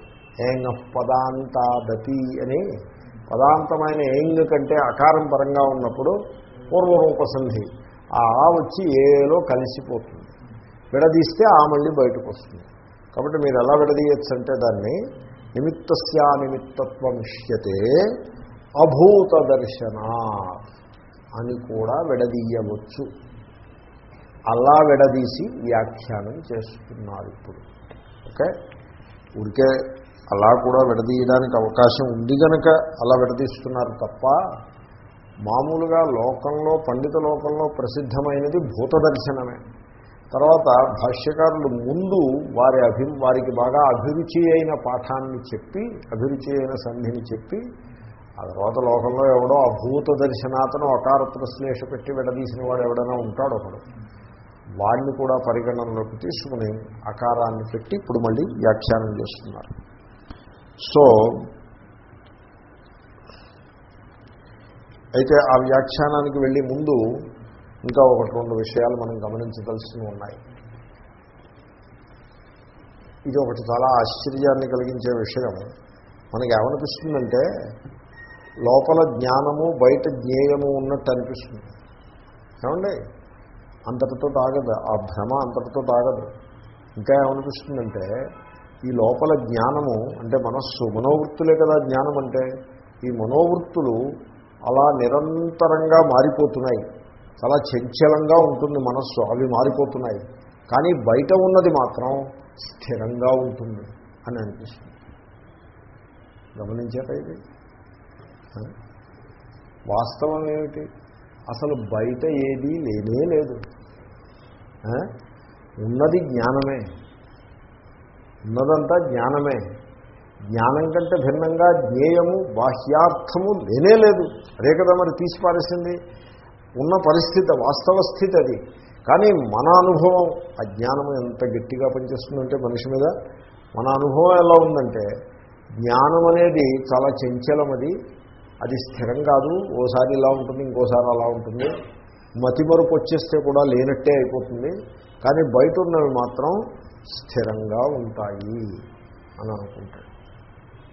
ఏంగ పదాంతాదతి అని పదాంతమైన ఏంగ్ కంటే అకారం పరంగా ఉన్నప్పుడు పూర్వరూపసంధి. ఆ ఆ వచ్చి ఏలో కలిసిపోతుంది. విడదీస్తే ఆ మళ్ళీ బయటకు వస్తుంది కాబట్టి మీరు ఎలా విడదీయచ్చు అంటే దాన్ని నిమిత్తస్యానిమిత్తత్వం ఇష్యతే అభూత దర్శనా అని కూడా విడదీయవచ్చు. అలా విడదీసి వ్యాఖ్యానం చేస్తున్నారు ఇప్పుడు. ఓకే? ఊరికే అలా కూడా విడదీయడానికి అవకాశం ఉంది కనుక అలా విడదీస్తున్నారు తప్ప మామూలుగా లోకంలో పండిత లోకంలో ప్రసిద్ధమైనది భూత దర్శనమే. తర్వాత భాష్యకారులు ముందు వారి అభి వారికి బాగా అభిరుచి అయిన పాఠాన్ని చెప్పి అభిరుచి అయిన సంధిని చెప్పి ఆ తర్వాత లోకంలో ఎవడో అభూత దర్శనాతను అకార ప్రశ్లేష పెట్టి విడదీసిన వాడు ఎవడైనా ఉంటాడు ఒకడు. వాడిని కూడా పరిగణనలోకి తీసుకుని అకారాన్ని పెట్టి ఇప్పుడు మళ్ళీ వ్యాఖ్యానం చేస్తున్నారు. సో అయితే ఆ వ్యాఖ్యానానికి వెళ్ళి ముందు ఇంకా ఒకటి రెండు విషయాలు మనం గమనించదలసినవి ఉన్నాయి. ఇది ఒకటి చాలా ఆశ్చర్యాన్ని కలిగించే విషయం. మనకి ఏమనిపిస్తుందంటే లోపల జ్ఞానము బయట జ్ఞేయము ఉన్నట్టు అనిపిస్తుంది. ఏమండి? అంతటితో తాగదు. ఆ భ్రమ అంతటితో తాగదు. ఇంకా ఏమనిపిస్తుందంటే ఈ లోపల జ్ఞానము అంటే మనస్సు మనోవృత్తులే కదా జ్ఞానం అంటే. ఈ మనోవృత్తులు అలా నిరంతరంగా మారిపోతున్నాయి. చాలా చంచలంగా ఉంటుంది మనస్సు అవి మారిపోతున్నాయి. కానీ బయట ఉన్నది మాత్రం స్థిరంగా ఉంటుంది అని అనిపిస్తుంది. గమనించారా ఇది? వాస్తవం ఏమిటి? అసలు బయట ఏదీ లేనే లేదు. ఉన్నది జ్ఞానమే. ఉన్నదంతా జ్ఞానమే. జ్ఞానం కంటే భిన్నంగా జ్ఞేయము బాహ్యార్థము లేనే లేదు. అదే కదా మరి తీసిపారేసింది ఉన్న పరిస్థితి వాస్తవ స్థితి అది. కానీ మన అనుభవం ఆ జ్ఞానం ఎంత గట్టిగా పనిచేస్తుందంటే మనిషి మీద? మన అనుభవం ఎలా ఉందంటే జ్ఞానం అనేది చాలా చంచలం అది. అది స్థిరం కాదు. ఓసారి ఇలా ఉంటుంది ఇంకోసారి అలా ఉంటుంది. మతిమరుపు వచ్చేస్తే కూడా లేనట్టే అయిపోతుంది. కానీ బయట ఉన్నవి మాత్రం స్థిరంగా ఉంటాయి అని అనుకుంటాడు.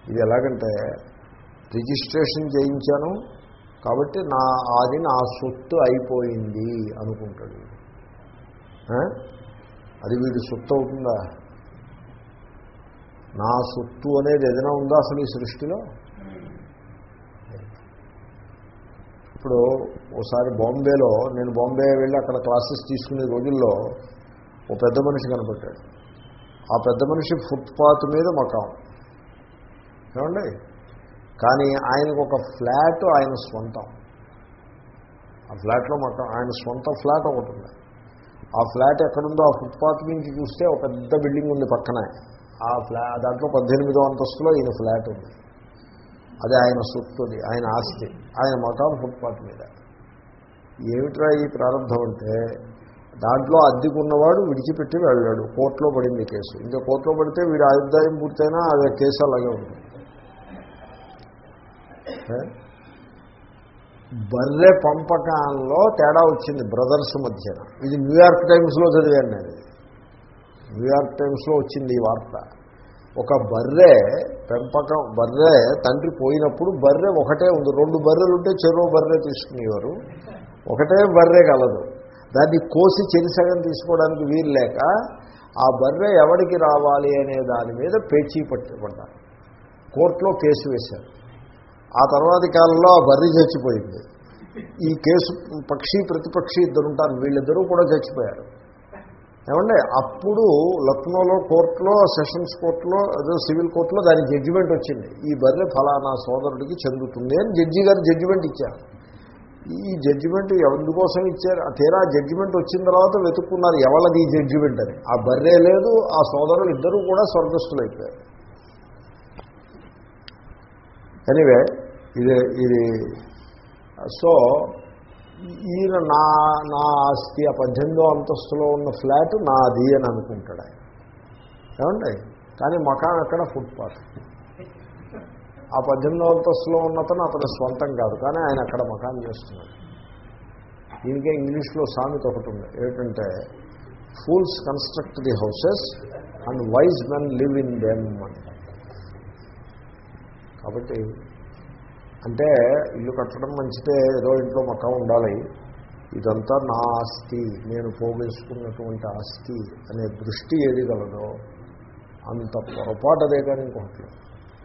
ఇది ఎలాగంటే రిజిస్ట్రేషన్ చేయించాను కాబట్టి నా అది నా సొత్తు అయిపోయింది అనుకుంటాడు. అది వీడి సొత్తు అవుతుందా? నా సొత్తు అనేది ఏదైనా ఉందా అసలు ఈ సృష్టిలో? ఇప్పుడు ఓసారి బాంబేలో నేను బాంబే వెళ్ళి అక్కడ క్లాసెస్ తీసుకునే రోజుల్లో ఓ పెద్ద మనిషి కనపడ్డాడు. ఆ పెద్ద మనిషి ఫుట్పాత్ మీద మకాం. ఏమండి? కానీ ఆయనకు ఒక ఫ్లాట్ ఆయన స్వంతం. ఆ ఫ్లాట్లో మకాం ఆయన సొంత ఫ్లాట్ ఒకటి ఉంది ఆ ఫ్లాట్ ఎక్కడుందో ఆ ఫుట్పాత్ నుంచి చూస్తే ఒక పెద్ద బిల్డింగ్ ఉంది పక్కనే. ఆ ఫ్లా దాంట్లో పద్దెనిమిదో అంతస్తులో ఈయన ఫ్లాట్ ఉంది. అది ఆయన సొత్తుది ఆయన ఆస్తి ఆయన మకాం ఫుట్పాత్ మీద. ఏమిట్రా ఈ ప్రారంభం అంటే దాంట్లో అద్దెకున్నవాడు విడిచిపెట్టి వెళ్ళాడు. కోర్టులో పడింది కేసు. ఇంకా కోర్టులో పడితే వీడు ఆయుర్దాయం పూర్తయినా అది కేసు అలాగే ఉంటుంది. బర్రె పంపకంలో తేడా వచ్చింది బ్రదర్స్ మధ్యన. ఇది న్యూయార్క్ టైమ్స్లో చదివాను నేను. న్యూయార్క్ టైమ్స్లో వచ్చింది ఈ వార్త. ఒక బర్రె పెంపకం బర్రె తండ్రి పోయినప్పుడు బర్రె ఒకటే ఉంది. రెండు బర్రెలు ఉంటే చెరువు బర్రె తీసుకునేవారు. ఒకటే బర్రె కలదు. దాన్ని కోసి చెరిసగం తీసుకోవడానికి వీలు లేక ఆ బర్రె ఎవరికి రావాలి అనే దాని మీద పేచీ పట్టి కోర్టులో కేసు వేశారు. ఆ తర్వాతి కాలంలో ఆ బర్రె చచ్చిపోయింది. ఈ కేసు పక్షి ప్రతిపక్షి ఇద్దరు ఉంటారు. వీళ్ళిద్దరూ కూడా చచ్చిపోయారు. ఏమంటే అప్పుడు లక్నోలో కోర్టులో సెషన్స్ కోర్టులో ఏదో సివిల్ కోర్టులో దాని జడ్జిమెంట్ వచ్చింది. ఈ బర్రె ఫలానా సోదరుడికి చెందుతుంది అని జడ్జి గారు జడ్జిమెంట్ ఇచ్చారు. ఈ జడ్జిమెంట్ ఎందుకోసం ఇచ్చారు? ఆ తీరా జడ్జిమెంట్ వచ్చిన తర్వాత వెతుక్కున్నారు. ఎవరిది ఈ జడ్జిమెంట్ అని? ఆ బర్రే లేదు ఆ సోదరులు ఇద్దరూ కూడా స్వర్గస్థులైపోయారు. ఎనివే ఇది ఇది సో ఈయన నా నా ఆస్తి ఆ పద్దెనిమిదో అంతస్తులో ఉన్న ఫ్లాట్ నాది అని అనుకుంటాడు ఆయన. ఏమండి? కానీ మకాన్ అక్కడ ఫుట్పాత్ ఆ పద్దెనిమిదో అంతస్తులో ఉన్నతను అతని స్వంతం కాదు కానీ ఆయన అక్కడ మకాన్ చేస్తున్నాడు. దీనికే ఇంగ్లీష్లో సామెత ఒకటి ఉంది. ఏంటంటే fools construct the houses and wise men live in them అని కాబట్టి అంటే ఇల్లు కట్టడం మంచిదే ఏదో ఇంట్లో మక్క ఉండాలి. ఇదంతా నా ఆస్తి నేను పోగేసుకున్నటువంటి ఆస్తి అనే దృష్టి ఏది గలదో అంత పొరపాటు అదే కానీ ఇంకోటి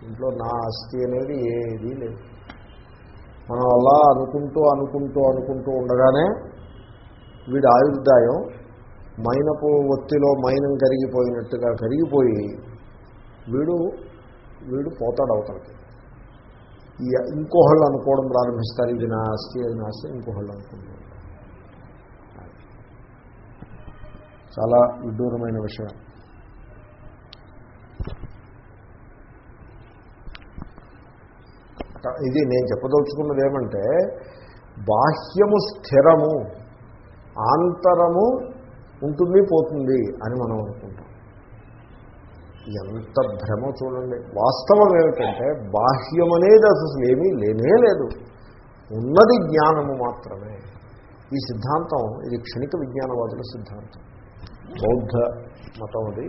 ఇంట్లో నా ఆస్తి అనేది ఏదీ లేదు. మనం అలా అనుకుంటూ అనుకుంటూ అనుకుంటూ ఉండగానే వీడి ఆయుర్దాయం మైనపు ఒత్తిలో మైనం కరిగిపోయినట్టుగా కరిగిపోయి వీడు వీడు పోతాడు అవతలకి. ఈ ఇంకోహళ్ళు అనుకోవడం ప్రారంభిస్తారు ఇది నా ఆస్తి అది నా ఆస్తి ఇంకోహళ్ళు అనుకుంటారు చాలా విడ్డూరమైన విషయం. ఇది నేను చెప్పదలుచుకున్నది ఏమంటే బాహ్యము స్థిరము ఆంతరము ఉంటుంది పోతుంది అని మనం అనుకుంటాం. ఎంత భ్రమ చూడండి. వాస్తవం ఏమిటంటే బాహ్యం అనేది అసలు ఏమీ లేనే లేదు. ఉన్నది జ్ఞానము మాత్రమే. ఈ సిద్ధాంతం ఇది క్షణిక విజ్ఞానవాదుల సిద్ధాంతం. బౌద్ధ మతం అది.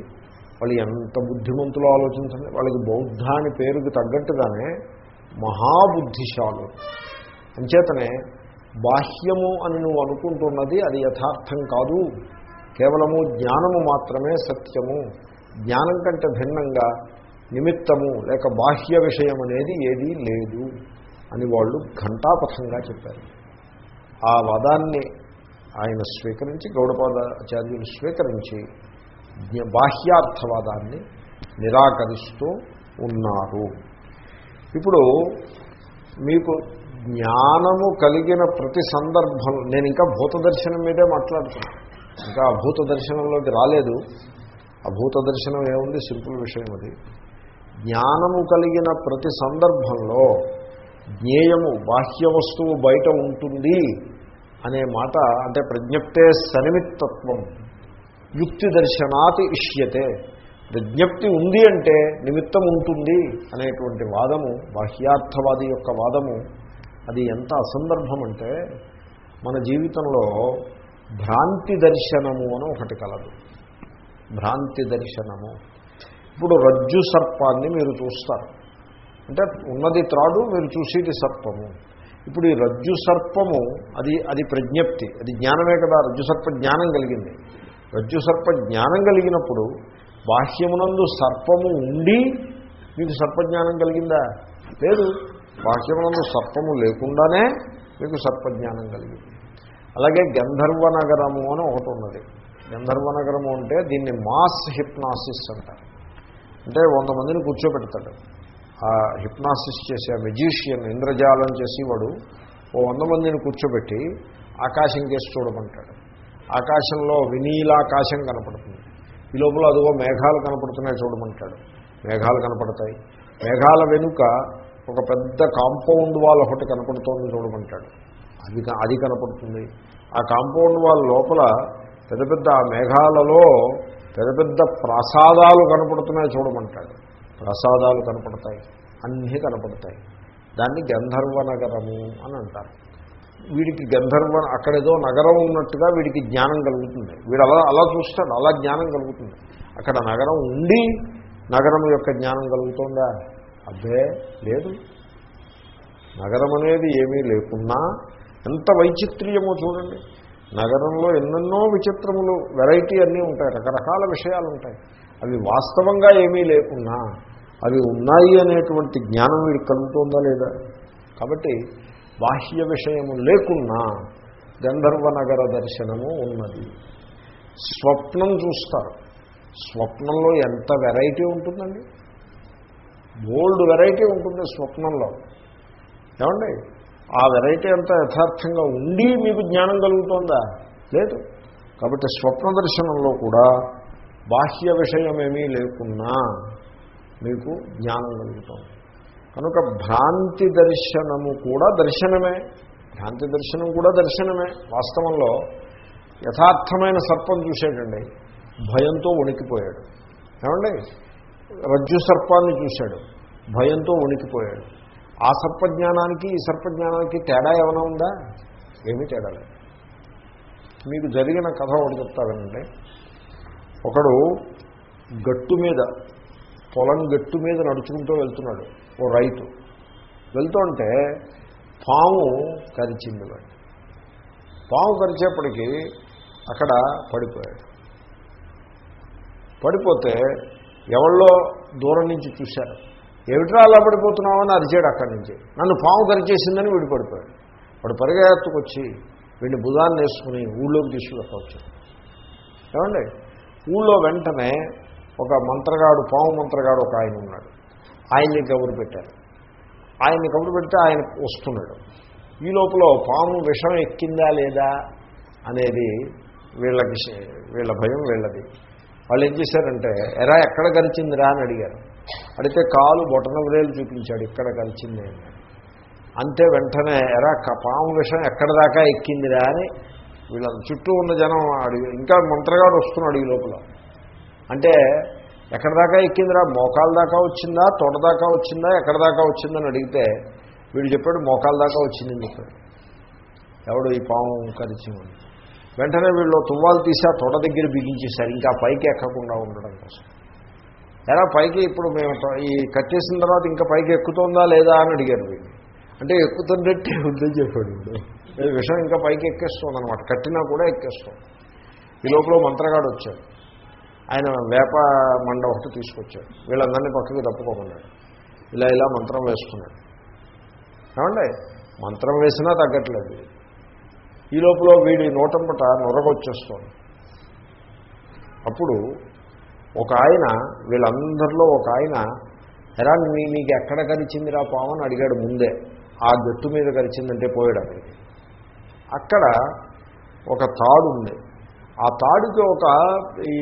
వాళ్ళు ఎంత బుద్ధిమంతులు ఆలోచించండి. వాళ్ళకి బౌద్ధ అని పేరుకి తగ్గట్టుగానే మహాబుద్ధిశాలు. అంచేతనే బాహ్యము అని నువ్వు అనుకుంటున్నది అది యథార్థం కాదు. కేవలము జ్ఞానము మాత్రమే సత్యము. జ్ఞానం కంటే భిన్నంగా నిమిత్తము లేక బాహ్య విషయం అనేది ఏదీ లేదు అని వాళ్ళు ఘంటాపథంగా చెప్పారు. ఆ వాదాన్ని ఆయన స్వీకరించి గౌడపాదాచార్యులు స్వీకరించి బాహ్యార్థవాదాన్ని నిరాకరిస్తూ ఉన్నారు. ఇప్పుడు మీకు జ్ఞానము కలిగిన ప్రతి సందర్భం నేను ఇంకా భూత దర్శనం మీదే మాట్లాడుతున్నాను ఇంకా అభూత దర్శనంలోకి రాలేదు. అభూత దర్శనం ఏముంది? సింపుల్ విషయం అది. జ్ఞానము కలిగిన ప్రతి సందర్భంలో జ్ఞేయము బాహ్య వస్తువు బయట ఉంటుంది అనే మాట అంటే ప్రజ్ఞప్తే సనిమిత్తత్వం యుక్తి దర్శనాతి ఇష్యతే. విజ్ఞప్తి ఉంది అంటే నిమిత్తం ఉంటుంది అనేటువంటి వాదము బాహ్యార్థవాది యొక్క వాదము అది ఎంత అసందర్భం అంటే మన జీవితంలో భ్రాంతి దర్శనము అని ఒకటి కలదు. భ్రాంతి దర్శనము. ఇప్పుడు రజ్జు సర్పాన్ని మీరు చూస్తారు. అంటే ఉన్నది త్రాడు మీరు చూసేది సర్పము. ఇప్పుడు ఈ రజ్జు సర్పము అది అది ప్రజ్ఞప్తి. అది జ్ఞానమే కదా రజ్జు సర్ప జ్ఞానం కలిగింది. రజ్జు సర్ప జ్ఞానం కలిగినప్పుడు బాహ్యమునందు సర్పము ఉండి మీకు సర్పజ్ఞానం కలిగిందా? లేదు. బాహ్యమునందు సర్పము లేకుండానే మీకు సర్పజ్ఞానం కలిగింది. అలాగే గంధర్వ నగరము అని ఒకటి ఉన్నది. గంధర్వ నగరము అంటే దీన్ని మాస్ హిప్నాసిస్ అంటారు. అంటే వంద మందిని కూర్చోబెడతాడు. ఆ హిప్నాసిస్ చేసే ఆ మెజీషియన్ ఇంద్రజాలం చేసేవాడు ఓ వంద మందిని కూర్చోబెట్టి ఆకాశం కేసి చూడమంటాడు. ఆకాశంలో వినీలాకాశం కనపడుతుంది. ఈ లోపల అదిగో మేఘాలు కనపడుతున్నాయి చూడమంటాడు. మేఘాలు కనపడతాయి. మేఘాల వెనుక ఒక పెద్ద కాంపౌండ్ వాల్ ఒకటి కనపడుతోంది చూడమంటాడు. అది అది కనపడుతుంది. ఆ కాంపౌండ్ వాల్ లోపల పెద్ద పెద్ద ఆ మేఘాలలో పెద్ద పెద్ద ప్రసాదాలు కనపడుతున్నాయి చూడమంటాడు. ప్రసాదాలు కనపడతాయి. అన్నీ కనపడతాయి. దాన్ని గంధర్వనగరము అని అంటారు. వీడికి గంధర్వ అక్కడేదో నగరం ఉన్నట్టుగా వీడికి జ్ఞానం కలుగుతుంది. వీడు అలా అలా చూస్తాడు అలా జ్ఞానం కలుగుతుంది. అక్కడ నగరం ఉండి నగరం యొక్క జ్ఞానం కలుగుతుందా? అబ్బే లేదు. నగరం అనేది ఏమీ లేకున్నా ఎంత వైచిత్ర్యమో చూడండి. నగరంలో ఎన్నెన్నో విచిత్రములు వెరైటీ అన్నీ ఉంటాయి రకరకాల విషయాలు ఉంటాయి అవి వాస్తవంగా ఏమీ లేకున్నా అవి ఉన్నాయి అనేటువంటి జ్ఞానం వీడికి కలుగుతుందా లేదా? కాబట్టి బాహ్య విషయము లేకున్నా గంధర్వనగర దర్శనము ఉన్నది. స్వప్నం చూస్తారు. స్వప్నంలో ఎంత వెరైటీ ఉంటుందండి? బోల్డ్ వెరైటీ ఉంటుంది స్వప్నంలో. ఏమండి? ఆ వెరైటీ అంతా యథార్థంగా ఉండి మీకు జ్ఞానం కలుగుతుందా? లేదు. కాబట్టి స్వప్న దర్శనంలో కూడా బాహ్య విషయమేమీ లేకున్నా మీకు జ్ఞానం కలుగుతుంది. కనుక భ్రాంతి దర్శనము కూడా దర్శనమే. భ్రాంతి దర్శనం కూడా దర్శనమే. వాస్తవంలో యథార్థమైన సర్పం చూశాడండి. భయంతో వణికిపోయాడు. ఏమండి? రజ్జు సర్పాన్ని చూశాడు. భయంతో వణికిపోయాడు. ఆ సర్పజ్ఞానానికి ఈ సర్పజ్ఞానానికి తేడా ఏమైనా ఉందా? ఏమీ తేడా లేదు. మీకు జరిగిన కథ ఒకటి చెప్తానండి ఒకడు గట్టు మీద పొలం గట్టు మీద నడుచుకుంటూ వెళ్తున్నాడు. ఓ రైతు. వెళ్తుంటే పాము కరిచింది వాడు పాము కరిచేప్పటికీ అక్కడ పడిపోయాడు. పడిపోతే ఎవళ్ళో దూరం నుంచి చూశారు. ఏమిట్రా అలా పడిపోతున్నావు అని అరిచాడు అక్కడి నుంచి. నన్ను పాము కరిచేసిందని వీడు పడిపోయాడు. వాడు పరిగెత్తుకొచ్చి వీడిని బుధాన్ని వేసుకుని ఊళ్ళోకి తీసుకువెళ్ళవచ్చు ఏమండి? ఊళ్ళో వెంటనే ఒక మంత్రగాడు పాము మంత్రగాడు ఒక ఆయన ఉన్నాడు. ఆయన్ని కబురు పెట్టారు. ఆయన్ని కబురు పెడితే ఆయన వస్తున్నాడు. ఈ లోపల పాము విషం ఎక్కిందా లేదా అనేది వీళ్ళకి వీళ్ళ భయం వీళ్ళది. వాళ్ళు ఏం చేశారంటే ఎరా ఎక్కడ గరిచిందిరా అని అడిగారు. అడిగితే కాలు బొటన వ్రేలు చూపించాడు ఇక్కడ కలిచింది అంతే వెంటనే ఎరా పాము విషం ఎక్కడ దాకా ఎక్కిందిరా అని వీళ్ళ చుట్టూ ఉన్న జనం అడిగి ఇంకా మంత్రగాడు వస్తున్నాడు ఈ లోపల. అంటే ఎక్కడ దాకా ఎక్కిందిరా? మోకాల దాకా వచ్చిందా? తోట దాకా వచ్చిందా? ఎక్కడ దాకా వచ్చిందని అడిగితే వీడు చెప్పాడు మోకాల దాకా వచ్చిందని చెప్పాడు ఎవడు ఈ పాము కరిచింది వెంటనే వీళ్ళు తువ్వాలు తీసి ఆ తొడ దగ్గర బిగించేశారు. ఇంకా పైకి ఎక్కకుండా ఉండడం కోసం. ఎలా? పైకి ఇప్పుడు మేము ఈ కట్టేసిన తర్వాత ఇంకా పైకి ఎక్కుతుందా లేదా అని అడిగారు వీళ్ళు. అంటే ఎక్కుతున్నట్టే ఉందని చెప్పాడు వీడు. విషయం ఇంకా పైకి ఎక్కేస్తుంది అనమాట కట్టినా కూడా ఎక్కేస్తుంది ఈ లోపల మంత్రగాడు వచ్చాడు. ఆయన వేప మండ ఒకటి తీసుకొచ్చాడు. వీళ్ళందరినీ పక్కకి తప్పుకోమన్నాడు ఇలా ఇలా మంత్రం వేసుకున్నాడు. ఏమండి? మంత్రం వేసినా తగ్గట్లేదు. ఈ లోపల వీడి నోటంపట నొరగొచ్చేస్తుంది. అప్పుడు ఒక ఆయన వీళ్ళందరిలో ఒక ఆయన ఎరా నీ నీకు ఎక్కడ కరిచిందిరా పావని అడిగాడు ముందే. ఆ గట్టు మీద కరిచిందంటే పోయాడు అక్కడికి. అక్కడ ఒక తాడు ఉంది. ఆ తాడుకి ఒక ఈ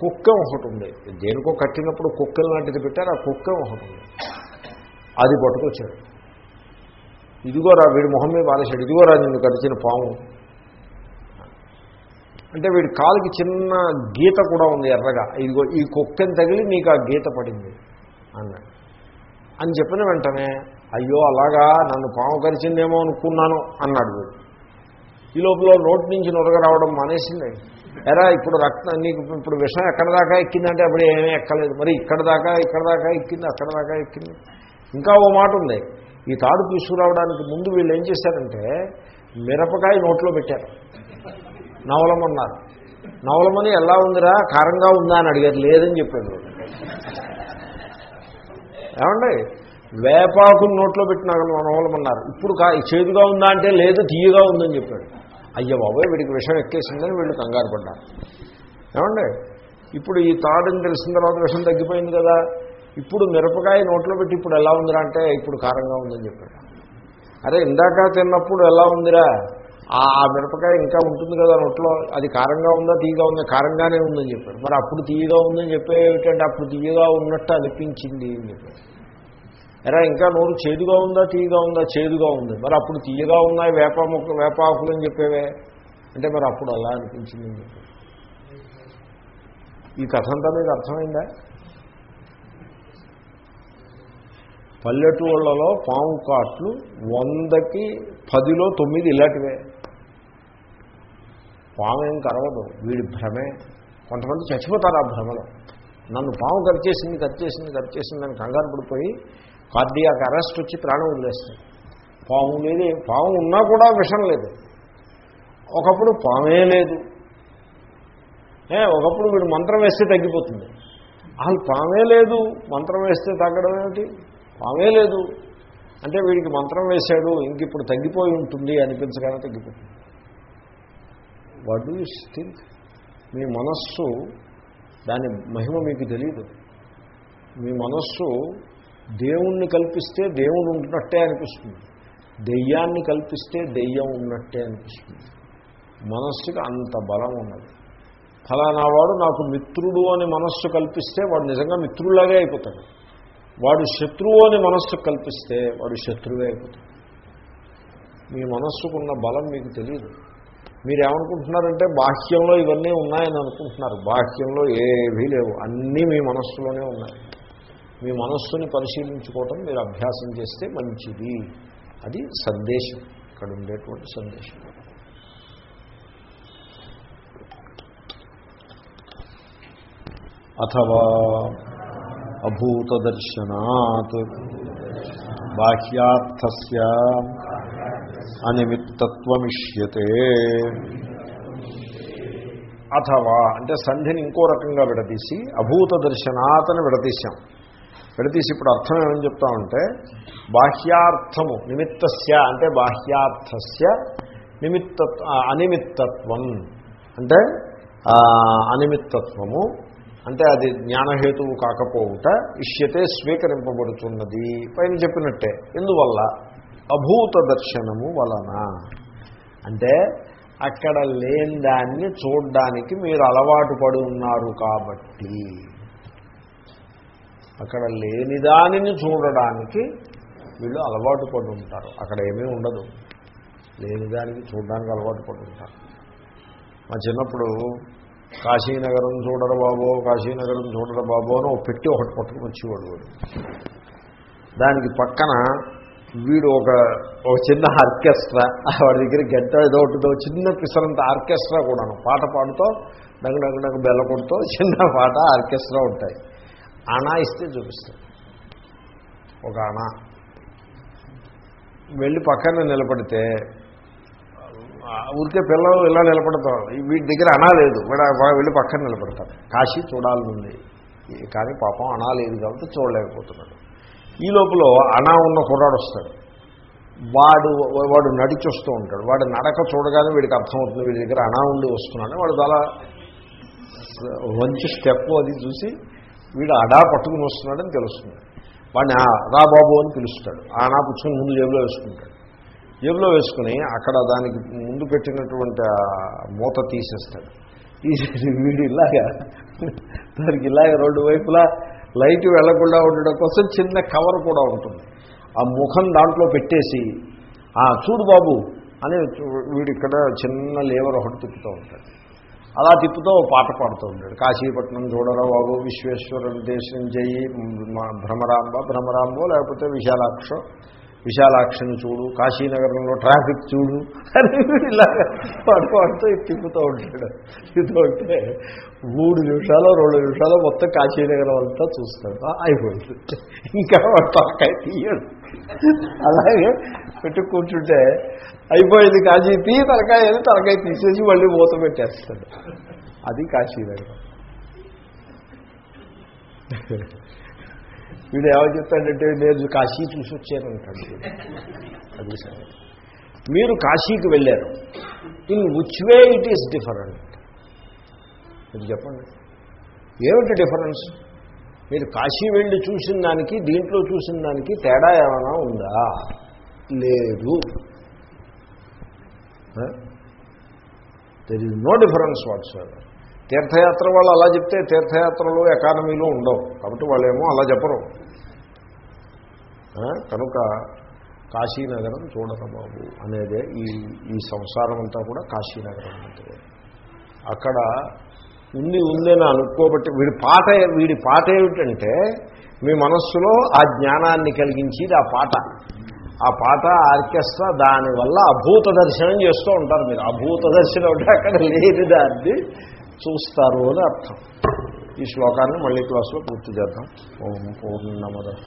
కుక్క ఒకటి ఉంది. దేనికో కట్టినప్పుడు కుక్కలు లాంటిది పెట్టారు ఆ కుక్క ఒకటి ఉంది. అది పట్టుకొచ్చాడు. ఇదిగోరా వీడి మొహం మీద బాధేశాడు ఇదిగోరా నిన్ను కరిచిన పాము. అంటే వీడి కాలుకి చిన్న గీత కూడా ఉంది ఎర్రగా. ఇదిగో ఈ కుక్కని తగిలి నీకు ఆ గీత పడింది అన్నాడు. అని చెప్పిన వెంటనే అయ్యో అలాగా నన్ను పాము కరిచిందేమో అనుకున్నాను అన్నాడు వీడు. ఈ లోపల నోటి నుంచి నొరగ రావడం మానేసింది. ఎరా ఇప్పుడు రక్తం నీకు ఇప్పుడు విషయం ఎక్కడ దాకా ఎక్కిందంటే అప్పుడు ఏమీ ఎక్కలేదు. మరి ఇక్కడ దాకా ఇక్కడ దాకా ఎక్కింది అక్కడ దాకా ఎక్కింది. ఇంకా ఓ మాట ఉంది. ఈ తాడు తీసుకురావడానికి ముందు వీళ్ళు ఏం చేశారంటే మిరపకాయ నోట్లో పెట్టారు. నవలమన్నారు. నవలమని ఎలా ఉందిరా? కారంగా ఉందా అని అడిగారు. లేదని చెప్పాడు ఏమండి? వేపాకుని నోట్లో పెట్టిన నవలమన్నారు. ఇప్పుడు కా చేదుగా ఉందా అంటే లేదు తీయగా ఉందని చెప్పాడు అయ్య బాబోయ్ వీడికి విషం ఎక్కేసిందని వీళ్ళు కంగారు పడ్డారు. ఏమండి? ఇప్పుడు ఈ తాడుని తెలిసిన తర్వాత విషం తగ్గిపోయింది కదా. ఇప్పుడు మిరపకాయ నోట్లో పెట్టి ఇప్పుడు ఎలా ఉందిరా అంటే ఇప్పుడు కారంగా ఉందని చెప్పాడు. అరే ఇందాక తిన్నప్పుడు ఎలా ఉందిరా? ఆ మిరపకాయ ఇంకా ఉంటుంది కదా నోట్లో. అది కారంగా ఉందా తీయగా ఉందా? కారంగానే ఉందని చెప్పాడు. మరి అప్పుడు తీయగా ఉందని చెప్పేటంటే అప్పుడు తీయగా ఉన్నట్టు అనిపించింది అని చెప్పాడు. ఎరా ఇంకా నోరు చేదుగా ఉందా తీయగా ఉందా? చేదుగా ఉంది. మరి అప్పుడు తీయగా ఉన్నాయి వేప మొక్క వేపాకులు అని చెప్పేవే? అంటే మరి అప్పుడు అలా అనిపించింది ఈ కథ అంతా మీకు అర్థమైందా? పల్లెటూళ్ళలో పాము కాట్లు వందకి పదిలో తొమ్మిది ఇలాంటివే. పాము ఏం కరవదు. వీడి భ్రమే. కొంతమంది చచ్చిపోతారు ఆ భ్రమలో. నన్ను పాము కట్ చేసింది కట్ చేసింది కరిచేసింది అని కంగారు పడిపోయి కార్డియాక్ అరెస్ట్ వచ్చి ప్రాణం వదిలేస్తాడు పాము లేదు పాము ఉన్నా కూడా విషం లేదు. ఒకప్పుడు పామే లేదు. ఏ ఒకప్పుడు వీడు మంత్రం వేస్తే తగ్గిపోతుంది. అసలు పామే లేదు మంత్రం వేస్తే తగ్గడం ఏమిటి? పామే లేదు. అంటే వీడికి మంత్రం వేశాడు ఇంక ఇప్పుడు తగ్గిపోయి ఉంటుంది అనిపించగానే తగ్గిపోతుంది. వాట్ డూ యూ థింక్ మీ మనస్సు దాని మహిమ మీకు తెలియదు. మీ మనస్సు దేవుణ్ణి కల్పిస్తే దేవుడు ఉంటున్నట్టే అనిపిస్తుంది. దెయ్యాన్ని కల్పిస్తే దెయ్యం ఉన్నట్టే అనిపిస్తుంది. మనస్సుకి అంత బలం ఉన్నది. ఫలానా వాడు నాకు మిత్రుడు అని మనస్సు కల్పిస్తే వాడు నిజంగా మిత్రులాగే అయిపోతాడు. వాడు శత్రువు అని మనస్సు కల్పిస్తే వాడు శత్రువే అయిపోతాడు. మీ మనస్సుకున్న బలం మీకు తెలియదు మీరు ఏమనుకుంటున్నారంటే బాహ్యంలో ఇవన్నీ ఉన్నాయని అనుకుంటున్నారు. బాహ్యంలో ఏవీ లేవు. అన్నీ మీ మనస్సులోనే ఉన్నాయి. మీ మనస్సుని పరిశీలించుకోవటం మీరు అభ్యాసం చేస్తే మంచిది. అది సందేశం. ఇక్కడ ఉండేటువంటి సందేశం. అథవా అభూతదర్శనాత్ బాహ్యార్థస్య అనిమిత్తత్వమిష్యతే. అథవా అంటే సంధిని ఇంకో రకంగా విడదీసి అభూత దర్శనాతని విడదీశాం. విడతీసి ఇప్పుడు అర్థం ఏమని చెప్తామంటే బాహ్యార్థము నిమిత్తస్య అంటే బాహ్యార్థస్య నిమిత్త అనిమిత్తత్వం. అంటే అనిమిత్తత్వము అంటే అది జ్ఞానహేతువు కాకపోవుట ఇష్యతే స్వీకరింపబడుతున్నది పైన చెప్పినట్టే. ఎందువల్ల? అభూత దర్శనము వలన. అంటే అక్కడ లేని దాన్ని చూడడానికి మీరు అలవాటు పడి ఉన్నారు కాబట్టి. అక్కడ లేని దానిని చూడడానికి వీళ్ళు అలవాటు పడి ఉంటారు. అక్కడ ఏమీ ఉండదు. లేని దానికి చూడడానికి అలవాటు పడి ఉంటారు. మా చిన్నప్పుడు కాశీనగరం చూడరు బాబో కాశీనగరం చూడరు బాబో అని ఒక పెట్టి ఒకటి పట్టుకుని వచ్చేవాడు వాడు. దానికి పక్కన వీడు ఒక ఒక చిన్న ఆర్కెస్ట్రా వాడి దగ్గర గంట ఏదో ఒకటిదో చిన్న పిసరంత ఆర్కెస్ట్రా కూడాను. పాట పాడుతో డంగ డంగ డంగ బెల్ల కొడుతూ చిన్న పాట ఆర్కెస్ట్రా ఉంటాయి. అణా ఇస్తే చూపిస్తాడు. ఒక అణా వెళ్ళి పక్కన నిలబడితే ఊరికే పిల్లలు ఇలా నిలబడతాం వీటి దగ్గర అనా లేదు. వెళ్ళి పక్కన నిలబడతారు కాశీ చూడాలనుంది. కానీ పాపం అనా లేదు కాబట్టి చూడలేకపోతున్నాడు. ఈ లోపల అనా ఉన్న కుర్రాడు వస్తాడు. వాడు వాడు నడిచి వస్తూ ఉంటాడు. వాడు నడక చూడగానే వీడికి అర్థమవుతుంది. వీడి దగ్గర అనా ఉండి వస్తున్నాడు. వాడు చాలా మంచి స్టెప్ అది చూసి వీడు అడా పట్టుకుని వస్తున్నాడని తెలుస్తుంది. వాడిని రాబాబు రా బాబు అని పిలుస్తాడు. ఆ పుచ్చుకుని ముందు జేబులో వేసుకుంటాడు. జేబులో వేసుకుని అక్కడ దానికి ముందు పెట్టినటువంటి మూత తీసేస్తాడు. తీసేసి వీడు ఇలాగా దానికి ఇలాగ రెండు వైపులా లైట్ వెళ్ళకుండా ఉండడం కోసం చిన్న కవర్ కూడా ఉంటుంది. ఆ ముఖం దాంట్లో పెట్టేసి "ఆ, చూడు బాబు అని వీడు ఇక్కడ చిన్న లేవర్ ఒకటి తిప్పుతూ ఉంటాడు. అలా తిప్పుతో పాట పాడుతూ ఉంటాడు. కాశీపట్నం చూడరా బాబు విశ్వేశ్వరుని దేశం చేయి భ్రమరాంబ భ్రమరాంబో లేకపోతే విశాలాక్ష విశాలాక్షిని చూడు కాశీనగరంలో ట్రాఫిక్ చూడు అని ఇలాగా పాడు పాడుతూ తిప్పుతూ ఉంటాడు. తిప్పుతూ ఉంటే మూడు నిమిషాలు రెండు నిమిషాలు మొత్తం కాశీనగరం అంతా చూస్తాడు. అయిపోయింది. ఇంకా వాడు తీయడు అలాగే పెట్టి కూర్చుంటే అయిపోయింది కాశీ తీ తలకాయ అని తలకాయ తీసేసి మళ్ళీ మూత పెట్టేస్తాడు. అది కాశీనగరం. వీడు ఏమని చెప్తాడంటే నేను కాశీ చూసి వచ్చానంటాడు వీడు. అది సరే మీరు కాశీకి వెళ్ళారు. In which way it is different. మీరు చెప్పండి. ఏమిటి డిఫరెన్స్? మీరు కాశీ వెళ్ళి చూసిన దానికి దీంట్లో చూసిన దానికి తేడా ఏమైనా ఉందా? లేదు. There is no difference what's తీర్థయాత్ర వాళ్ళు అలా చెప్తే తీర్థయాత్రలు ఎకానమీలో ఉండవు. కాబట్టి వాళ్ళేమో అలా చెప్పరు. కనుక కాశీనగరం చూడక బాబు అనేదే ఈ ఈ సంసారం అంతా కూడా కాశీనగరం అంటే. అక్కడ ఉంది ఉందని అనుకోబట్టి వీడి పాట వీడి పాట ఏమిటంటే మీ మనస్సులో ఆ జ్ఞానాన్ని కలిగించేది ఆ పాట. ఆ పాట ఆర్కెస్ట్రా దానివల్ల అభూత దర్శనం చేస్తూ ఉంటారు మీరు. అభూత దర్శనం అంటే అక్కడ లేని దాన్ని చూస్తారు అని అర్థం. ఈ శ్లోకాన్ని మళ్ళీ క్లాస్లో పూర్తి చేద్దాం. ఓం పూర్ణమద